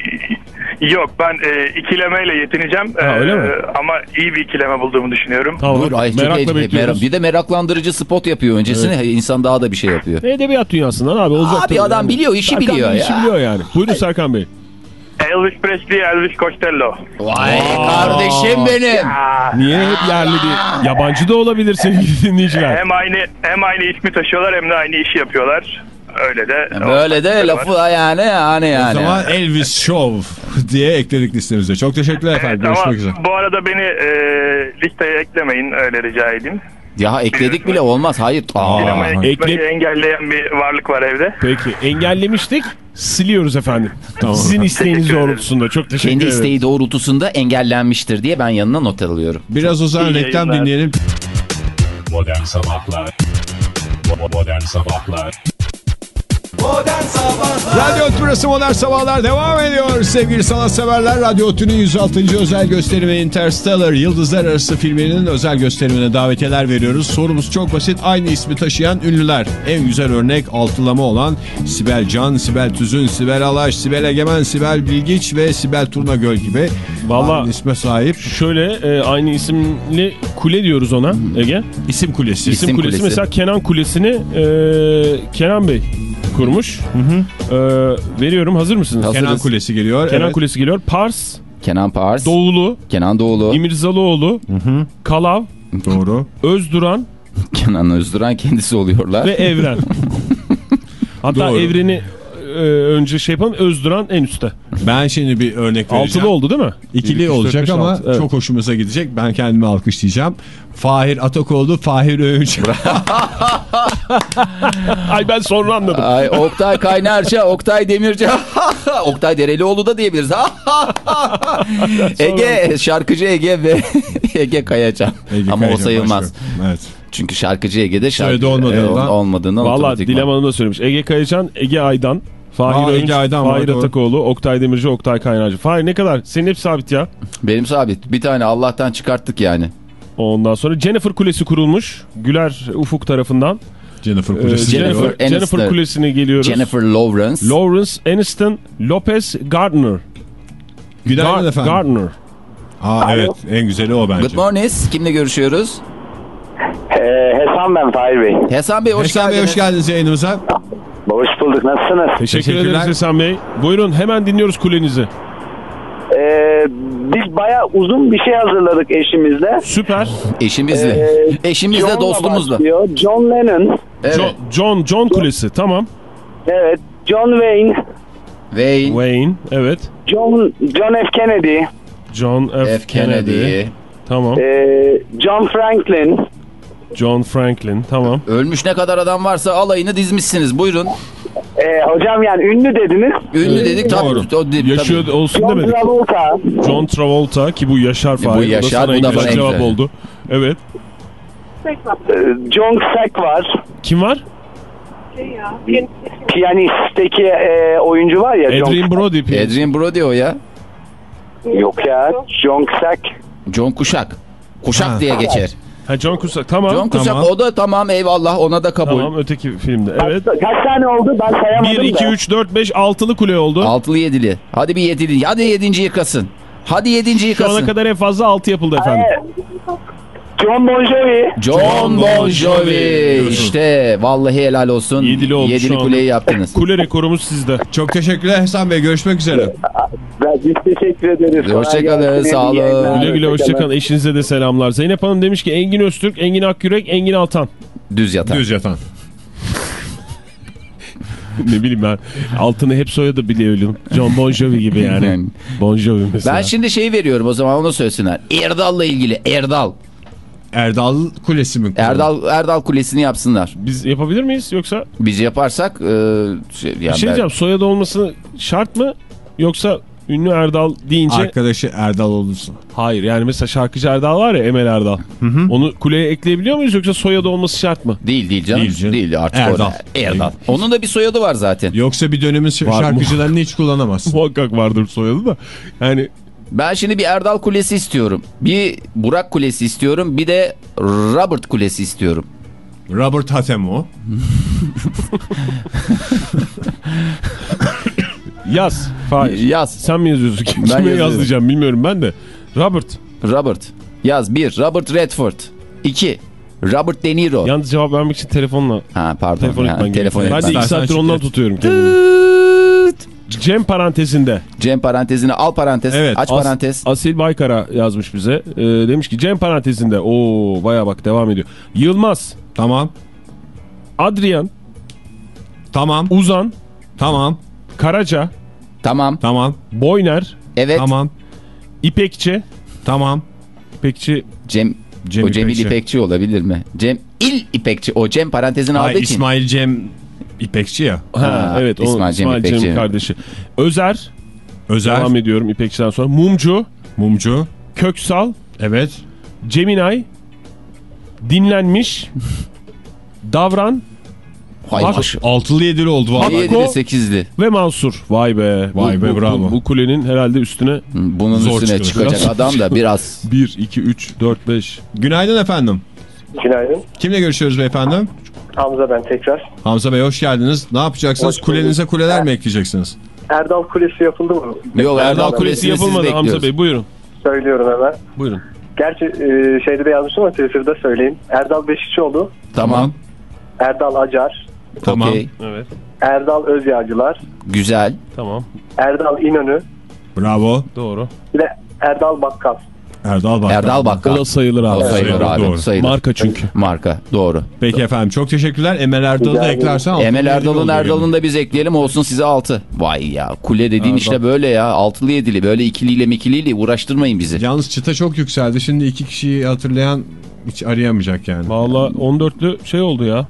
Yok ben e, ikilemeyle yetineceğim. Ha, öyle mi? Ama iyi bir ikileme bulduğumu düşünüyorum. Tamam. Buyur, ay, Merakla heyecan- bekliyoruz. Bir de meraklandırıcı spot yapıyor öncesine. İnsan daha da bir şey yapıyor. Edebiyat dünyasından abi olacak. Abi adam yani. biliyor, işi Serkan biliyor ya. işi biliyor yani. Buyurun Serkan Bey. Elvis Presley, Elvis Costello. Vay kardeşim benim. Niye hep yerli değil? Yabancı da olabilir sevgili dinleyiciler. Hem aynı hem aynı ismi taşıyorlar hem de aynı işi yapıyorlar. Öyle de. Böyle de lafı yani yani O yani. zaman Elvis Show diye ekledik listemize. Çok teşekkürler efendim. Evet, ama Görüşmek üzere. bu arada beni e, listeye eklemeyin öyle rica edeyim. Ya ekledik bile olmaz. Hayır. Aa. Ekle- engelleyen bir varlık var evde. Peki engellemiştik. siliyoruz efendim. Sizin isteğiniz doğrultusunda. Çok teşekkür Kendi ederim. isteği doğrultusunda engellenmiştir diye ben yanına not alıyorum. Biraz o zaman reklam dinleyelim. Modern Sabahlar Bo- Modern Sabahlar Radyo Tümrüt'ü Modern Sabahlar devam ediyor. Sevgili sanatseverler Radyo Otü'nün 106. özel gösterimi Interstellar Yıldızlar Arası filminin özel gösterimine davetiyeler veriyoruz. Sorumuz çok basit. Aynı ismi taşıyan ünlüler. En güzel örnek altılama olan Sibel Can, Sibel Tüzün, Sibel Alaş, Sibel Egemen, Sibel Bilgiç ve Sibel Turnagöl gibi. Aynı isme sahip Şöyle e, aynı isimli kule diyoruz ona Ege. isim kulesi. İsim, İsim kulesi. kulesi. Mesela Kenan Kulesi'ni e, Kenan Bey kurmuş. E, veriyorum hazır mısınız? Hazır. Kenan Hazırız. Kulesi geliyor. Kenan evet. Kulesi geliyor. Pars, Kenan Pars, Doğulu, Kenan Doğulu, İmirzalıoğlu, Kalav, Doğru. Özduran Kenan Özduran kendisi oluyorlar. ve Evren. Hatta Doğru. Evren'i önce şey yapalım. Özduran en üstte. Ben şimdi bir örnek vereceğim. Altılı oldu değil mi? İkili üç, dört, olacak beş, ama altı. Evet. çok hoşumuza gidecek. Ben kendimi alkışlayacağım. Fahir Atakoğlu, Fahir Öğünç. Ay ben sonra anladım. Ay Oktay Kaynarca, Oktay Demirci, Oktay Derelioğlu da diyebiliriz. Ege, şarkıcı Ege ve Ege Kayacan. Ege Ama o Kayacan sayılmaz. başka. Evet. Çünkü şarkıcı Ege'de şarkı Soyadı olmadığından. e, olmadığından Valla. Dilem Hanım da söylemiş. Ege Kayacan, Ege Aydan, Fahir Ege Aydan Fahir. Atakoğlu, Oktay Demirci, Oktay Kaynarcı. Fahir ne kadar? Senin hep sabit ya. Benim sabit. Bir tane Allah'tan çıkarttık yani. Ondan sonra Jennifer Kulesi kurulmuş. Güler Ufuk tarafından. Jennifer Ee, Kulesi Jennifer, geliyor. Aniston. Jennifer Kulesi'ne geliyoruz. Jennifer Lawrence. Lawrence Aniston Lopez Gardner. Günaydın Gar- efendim. Gardner. Aa, evet en güzeli o bence. Good morning. Kimle görüşüyoruz? Ee, Hesan ben Fahir Bey. Hasan Bey hoş Hasan Bey geldiniz. hoş geldiniz yayınımıza. Hoş bulduk. Nasılsınız? Teşekkür Teşekkürler. ederiz Hasan Bey. Buyurun hemen dinliyoruz kulenizi. Ee, biz baya uzun bir şey hazırladık eşimizle. Süper. Eşimizle. Ee, Eşimizle John'la dostumuzla. başlıyor. John Lennon. Evet. John, John, John Kulesi tamam. Evet. John Wayne. Wayne. Wayne evet. John John F. Kennedy. John F. F. Kennedy. Tamam. Ee, John Franklin. John Franklin tamam. Ölmüş ne kadar adam varsa alayını dizmişsiniz. Buyurun. Ee, hocam yani ünlü dediniz. Ünlü dedik tabii. Doğru. O Yaşıyor tabii. olsun John demedik. Travolta. John Travolta ki bu Yaşar Fahir. Bu Yaşar, bu da İngilizce bana cevap oldu. Evet. Ee, John Sack var. Kim var? Piyanistteki e, oyuncu var ya. John... Adrian Brody. Adrian Brody o ya. Yok ya. John Sack. John Kuşak. Kuşak Ha. diye geçer. Ha John Cusack. Tamam. John Kuşak tamam. o da tamam eyvallah ona da kabul. Tamam öteki filmde. Evet. Kaç tane oldu ben sayamadım 1, 2, da. 3, 4, 5, 6'lı kule oldu. Altılı yedili. Hadi bir yedili. Hadi yedinci yıkasın. Hadi yedinci Şu yıkasın. ana kadar en fazla 6 yapıldı efendim. John Bon Jovi. John Bon Jovi. İşte vallahi helal olsun. Yedili oldu Yedili kuleyi yaptınız. Kule rekorumuz sizde. Çok teşekkürler Hasan Bey. Görüşmek üzere. Ben biz teşekkür ederiz. Hoşçakalın, sağ olun. Güle güle hoşçakalın. Eşinize de selamlar. Zeynep Hanım demiş ki Engin Öztürk, Engin Akyürek, Engin Altan. Düz yatan. Düz yatan. ne bileyim ben. Altını hep soyadı biliyorum. John Bon Jovi gibi yani. Yani. Bon Jovi mesela. Ben şimdi şey veriyorum o zaman onu söylesinler. Erdal'la ilgili Erdal. Erdal Kulesi mi? Erdal Erdal Kulesi'ni yapsınlar. Biz yapabilir miyiz yoksa? Biz yaparsak e, şey, Bir yani şey ben- diyeceğim. Soyadı olması şart mı? Yoksa ünlü Erdal deyince... Arkadaşı Erdal olursun. Hayır yani mesela şarkıcı Erdal var ya Emel Erdal. Onu kuleye ekleyebiliyor muyuz yoksa soyadı olması şart mı? Değil değil canım. Değil Değil, canım. artık Erdal. o- Erdal. Onun da bir soyadı var zaten. Yoksa bir dönemin Var şarkıcılarını hiç kullanamazsın. Muhakkak vardır soyadı da. Yani Ben şimdi bir Erdal Kulesi istiyorum. Bir Burak Kulesi istiyorum. Bir de Robert Kulesi istiyorum. Robert Hatemo. yaz. Fahir. Yaz. Sen mi yazıyorsun? Kim, Ben kime yaz diyeceğim bilmiyorum ben de. Robert. Robert. Yaz. Bir Robert Redford. İki Robert De Niro. Yalnız cevap vermek için telefonla. Ha pardon. Telefon etmen telefon. Ben de iki saattir ondan tutuyorum kendimi. Cem parantezinde. Cem parantezini al parantez. Evet, aç As- parantez. Asil Baykara yazmış bize. Ee, demiş ki Cem parantezinde. Oo baya bak devam ediyor. Yılmaz, Tamam. Adrian, Tamam. Uzan, Tamam. Karaca, Tamam. Tamam. Boyner, Evet. Tamam. İpekçi. Tamam. İpekçi Cem, Cem o Cemil İpekçi. İpekçi olabilir mi? Cem İl İpekçi. O Cem parantezini aldığı Ay, için. İsmail Cem İpekçi ya. Ha, Ha, evet İsmail Cem İsmail Cem İpekçi. kardeşi. Özer. Özer, Devam ediyorum İpekçi'den sonra. Mumcu. Mumcu. Köksal. Evet. Ceminay. Dinlenmiş. Davran. Hay Bak- maşallah. Altılı yedili oldu valla. Hakko. 7'li 8'li. Ve Mansur. Vay be. Vay Bu- be, bu, bravo. Bu, bu kulenin herhalde üstüne Bunun Zor üstüne çıkıyor. çıkacak Biraz- adam da biraz 1, 2, 3, 4, 5. Günaydın efendim. Günaydın. Kimle görüşüyoruz beyefendi? Hamza ben tekrar. Hamza Bey hoş geldiniz. Ne yapacaksınız? Hoş bulduk. Kulenize kuleler mi ekleyeceksiniz? Erdal Kulesi yapıldı mı? Yok Erdal Erdal Kulesi yapılmadı Hamza. Bey buyurun. Söylüyorum hemen. Buyurun. Gerçi e, şeyde de yazmışım ama Twitter'da söyleyeyim. Erdal Beşikçioğlu, Tamam. Erdal Acar, Tamam. Okey. Evet. Erdal Özyağcılar, Güzel. Tamam. Erdal İnönü, Bravo. Doğru. bir de Erdal Bakkal. Erdal Bakkal. Erdal O Bakkal. da sayılır abi. O sayılır abi. Doğru. Sayılır. Marka çünkü. Marka. Doğru. Peki efendim çok teşekkürler. Emel Erdal'ı da eklersen. Emel Erdal'ın oluyor Erdal'ın da biz ekleyelim olsun size 6. Vay ya kule dediğin işte böyle ya altılı yedili böyle ikiliyle mikiliyle uğraştırmayın bizi. Yalnız çıta çok yükseldi. Şimdi iki kişiyi hatırlayan hiç arayamayacak yani. Valla 14'lü şey oldu ya.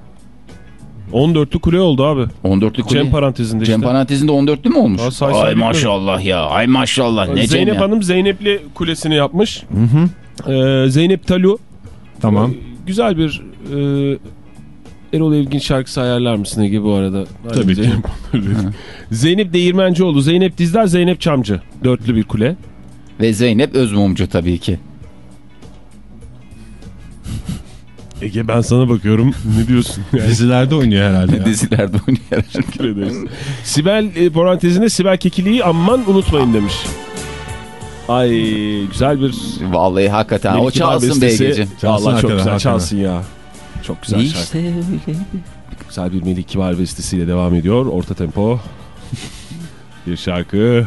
14'lü kule oldu abi. 14'lü kule. Cem parantezinde Cem işte. parantezinde 14'lü mü olmuş? Aa, say say Ay maşallah ya. Ay maşallah. Ne Cem Zeynep ya? Hanım Zeynep'li kulesini yapmış. Ee, Zeynep Talu. Tamam. Ee, güzel bir e, Erol Evgin şarkısı ayarlar mısın Ege bu arada? Tabii ki. Zeynep. Zeynep Değirmencioğlu, Zeynep Dizdar, Zeynep Çamcı. Dörtlü bir kule. Ve Zeynep Özmumcu tabii ki. Ege ben sana bakıyorum. ne diyorsun? Yani, Dizilerde oynuyor herhalde ya. Dizilerde oynuyor. teşekkür ederiz. Sibel e, parantezinde Sibel Kekili'yi aman unutmayın demiş. Ay güzel bir Vallahi hakikaten o çalsın. BG'ci. Çalsın Vallahi çok güzel hakikaten. çalsın ya. Çok güzel şarkı. İşte öyle. Güzel bir Melih Kibar bestesiyle devam ediyor. Orta tempo. bir şarkı.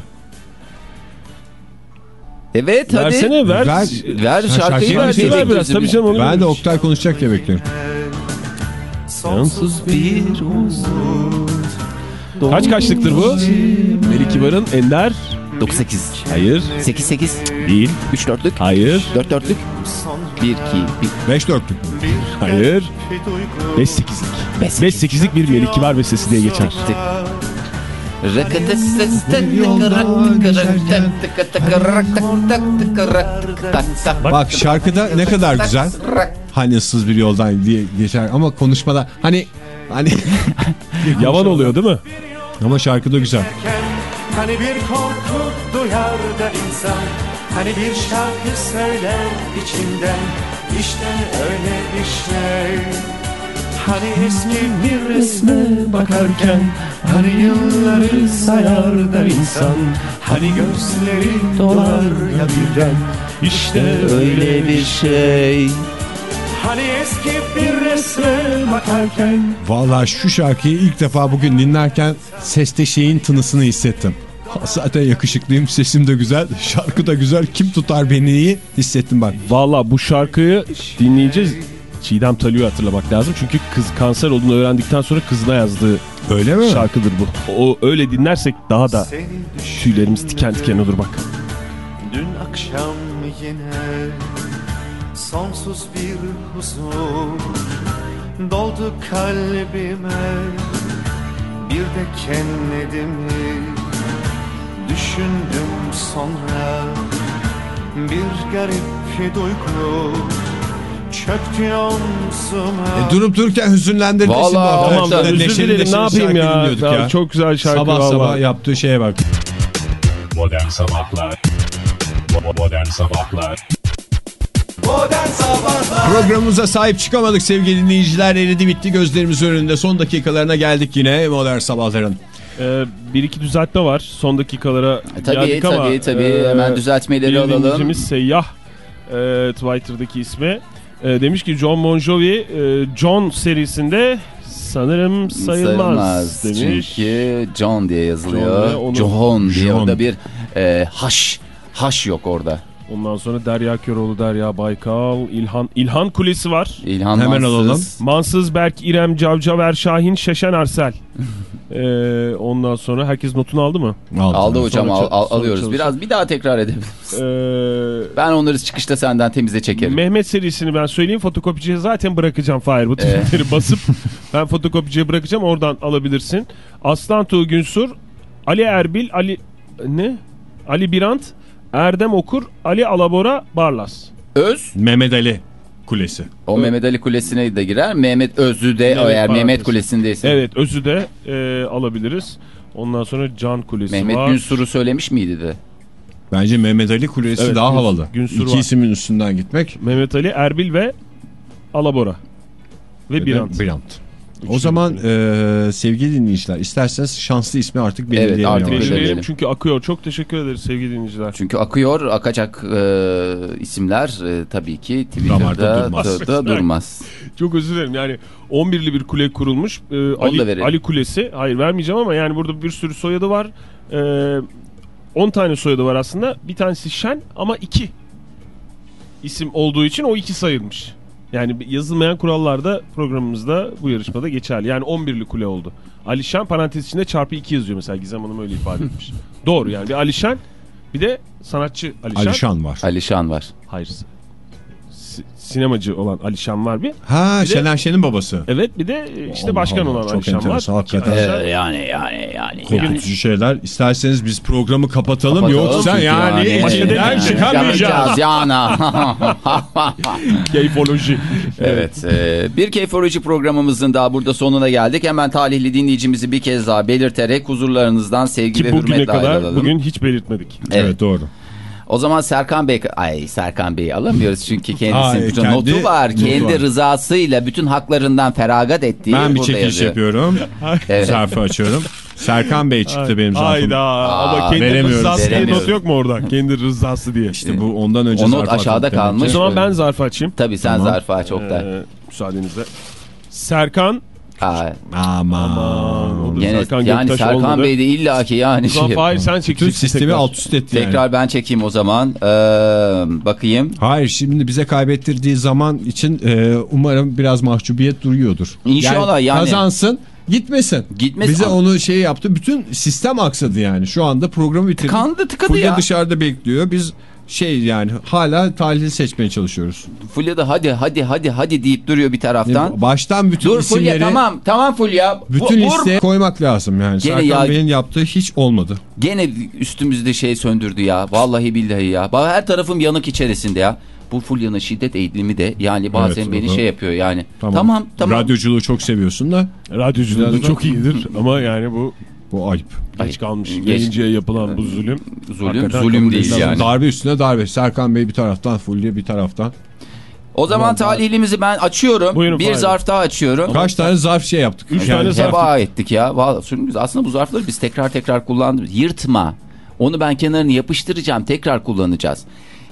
Evet hadi. Versene ver. Ver. Ver şarkıyı şarkıyı ver. diye ver biraz. Tabii canım onu Ben de Oktay konuşacak diye bekliyorum. Yansız bir Kaç kaçlıktır bu? Melih Kibar'ın Ender. 9-8. Hayır. 8-8. Değil. 3 dörtlük. Hayır. 4 dörtlük. 1 2 5 dörtlük. Hayır. 5 8'lik. 5 8'lik bir Melih Kibar bestesi diye geçer. Bak şarkıda ne kadar güzel. Hani ıssız bir yoldan diye geçer ama konuşmada hani hani Yavan oluyor değil mi? ama şarkıda güzel. Hani bir korku duyar da insan Hani bir şarkı söyler içinden İşte öyle bir şey Hani eski bir resme bakarken Hani yılları sayar da insan Hani gözleri dolar ya birden İşte öyle bir şey. Hani eski bir resme bakarken Vallahi şu şarkıyı ilk defa bugün dinlerken seste şeyin tınısını hissettim. Zaten yakışıklıyım, sesim de güzel, şarkı da güzel. Kim tutar beni'yi hissettim bak. Valla bu şarkıyı dinleyeceğiz. Çiğdem Talio'yu hatırlamak lazım. Çünkü kız kanser olduğunu öğrendikten sonra kızına yazdığı Öyle mi? şarkıdır bu. O öyle dinlersek daha da tüylerimiz diken diken olur bak. Dün akşam yine sonsuz bir huzur doldu kalbime bir de kendimi düşündüm sonra bir garip duygu çöktü omzuma E, durup dururken hüzünlendirdi Vallahi şimdi. hafta. tamam, Özür neşeli dilerim ne yapayım ya. Ya Çok güzel şarkı Sabah valla. sabah yaptığı şeye bak. Modern Sabahlar Modern Sabahlar Programımıza sahip çıkamadık sevgili dinleyiciler. Eridi bitti gözlerimizin önünde. Son dakikalarına geldik yine modern sabahların. Ee, bir iki düzeltme var. Son dakikalara E, tabii, geldik ama. tabii, tabii. Hemen düzeltmeleri bir alalım. dinleyicimiz Seyyah e, Twitter'daki ismi. E, demiş ki John Bon Jovi e, John serisinde sanırım sayılmaz, demiş. Çünkü John diye yazılıyor. John onu- John diye John. orada bir e, haş. Haş yok orada. Ondan sonra Derya Köroğlu, Derya Baykal, İlhan İlhan Kulesi var. İlhan Hemen Mansız. alalım. Mansız Berk, İrem, Cavcaver, Şahin, Şeşen Arsel. Ee, ondan sonra herkes notunu aldı mı? Aldı hocam Sonra al, al- alıyoruz. Biraz bir daha tekrar edelim. Ee, Ben onları çıkışta senden temize çekerim. Mehmet serisini ben söyleyeyim fotokopiciye zaten bırakacağım Fahir bu tweetleri basıp Ben fotokopiciye bırakacağım oradan alabilirsin. Aslan Tuğ Günsur, Ali Erbil, Ali ne? Ali Birant, Erdem Okur, Ali Alabora, Barlas. Öz. Mehmet Ali Kulesi. O Mehmet Ali Kulesi'ne de girer. Mehmet Özü de Mehmet eğer Mehmet. Kulesi'ndeyse. Evet Özü de e, alabiliriz. Ondan sonra Can Kulesi Mehmet var. Günsur'u söylemiş miydi de? Bence Mehmet Ali Kulesi Evet, daha Güns- havalı. Günsur İki var. ismin üstünden gitmek. Mehmet Ali, Erbil ve Alabora. Ve, Ve Birant. Birant. O zaman e, sevgili dinleyiciler isterseniz şanslı ismi artık belirleyelim. artık yavaş. belirleyelim. Çünkü akıyor. Çok teşekkür ederiz sevgili dinleyiciler. Çünkü akıyor, akacak e, isimler e, tabii ki Twitter'da durmaz. da, da durmaz. Çok özür dilerim. Yani 11'li bir kule kurulmuş. Da Ali. Ali Kulesi. Hayır vermeyeceğim ama yani burada bir sürü soyadı var. Ee, 10 tane soyadı var aslında. Bir tanesi Şen ama 2 isim olduğu için o 2 sayılmış. Yani yazılmayan kurallar da programımızda bu yarışmada geçerli. Yani 11'li kule oldu. Ali Şen parantez içinde çarpı 2 yazıyor mesela. Gizem Hanım öyle ifade etmiş. Doğru yani bir Ali Şen bir de sanatçı Ali Şen. Alişan var. Alişan var. Hayır. Si- sinemacı olan Ali Şen var bir. Ha Bir de- Şener Şen'in babası. Evet bir de işte Allah başkan Allah, olan çok Alişan var. enteresan, hakikaten. Arkadaşlar, Ee, yani yani yani. Korkutucu şeyler. İsterseniz biz programı kapatalım, Kapatalım yoksa yani, yani- içinden Yani- çıkamayacağız. yani. Keyfoloji. evet. e, bir Keyfoloji programımızın daha burada sonuna geldik. Hemen talihli dinleyicimizi bir kez daha belirterek huzurlarınızdan sevgi Ki ve bugüne hürmetle kadar ayrılalım. bugün hiç belirtmedik. Evet. Evet doğru. O zaman Serkan Bey, ay Serkan Bey'i alamıyoruz çünkü kendisinin bütün kendi notu var. notu kendi var. rızasıyla bütün haklarından feragat ettiği Ben bir çekiliş yazıyor. yapıyorum. Evet. Zarfı açıyorum. Serkan Bey çıktı benim zarfım. Hayda ama kendi veremiyoruz, rızası diye not yok mu orada? Kendi rızası diye. İşte bu ondan önce O not aşağıda kalmış. o zaman ben zarfı açayım. Tabii sen Tamam. zarfı aç Oktay. Ee, müsaadenizle. Serkan. Aa, Aman. gene, Serkan yani Göktaş Serkan olmadı. Bey de illaki yani şey. Zafer Hayır sen Bütün çekeceksin sistemi tekrar. alt üst etti yani. Tekrar ben çekeyim o zaman. Ee, bakayım. Hayır şimdi bize kaybettirdiği zaman için e, umarım biraz mahcubiyet duruyordur. İnşallah yani. Kazansın gitmesin. Gitmesin. Bize onu şey yaptı. Bütün sistem aksadı yani. Şu anda programı bitirdik. Tıkandı tıkadı Fulya ya. dışarıda bekliyor. Biz şey yani hala talihli seçmeye çalışıyoruz. Fulya da hadi hadi hadi hadi deyip duruyor bir taraftan. Baştan bütün Dur Fulya isimleri tamam tamam Fulya. bütün Vur- listeye koymak lazım yani. Gene Serkan ya- Bey'in yaptığı hiç olmadı. Gene üstümüzde şey söndürdü ya. Vallahi billahi ya. Bak her tarafım yanık içerisinde ya. Bu Fulya'nın şiddet eğilimi de yani bazen Evet, beni şey yapıyor yani. Tamam. Tamam tamam. Radyoculuğu çok seviyorsun da Radyoculuğu da çok iyidir ama yani bu bu ayıp. geç kalmış. Geç- yapılan bu zulüm. Zulüm hakikaten zulüm değil yani. Darbe üstüne darbe. Serkan Bey bir taraftan, Fulya bir taraftan. O zaman talihlimizi ben açıyorum. Buyurun, bir Fahir. zarf daha açıyorum. Kaç tane zarf şey yaptık. Üç Yani tane zarf. Heba ettik ya. Vallahi aslında bu zarfları biz tekrar tekrar kullandık. Yırtma. Onu ben kenarını yapıştıracağım. Tekrar kullanacağız.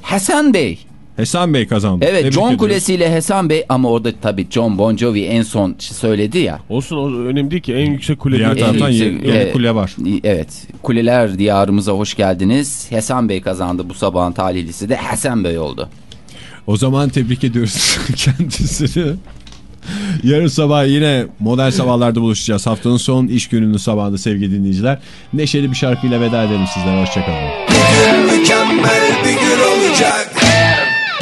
Hasan Bey. Hasan Bey kazandı. Evet Tebrik John ediyoruz. Kulesi ile Hasan Bey ama orada tabii John Bon Jovi en son söyledi ya. Olsun o önemli değil ki en yüksek kule. Diğer taraftan yüksek- yeni, yeni Evet. kule var. Evet. Kuleler diyarımıza hoş geldiniz. Hasan Bey kazandı bu sabahın talihlisi de Hasan Bey oldu. O zaman tebrik ediyoruz kendisini. Yarın sabah yine modern sabahlarda buluşacağız. Haftanın son iş gününün sabahında sevgili dinleyiciler. Neşeli bir şarkıyla veda edelim sizlere. Hoşçakalın. Mükemmel bir gün olacak.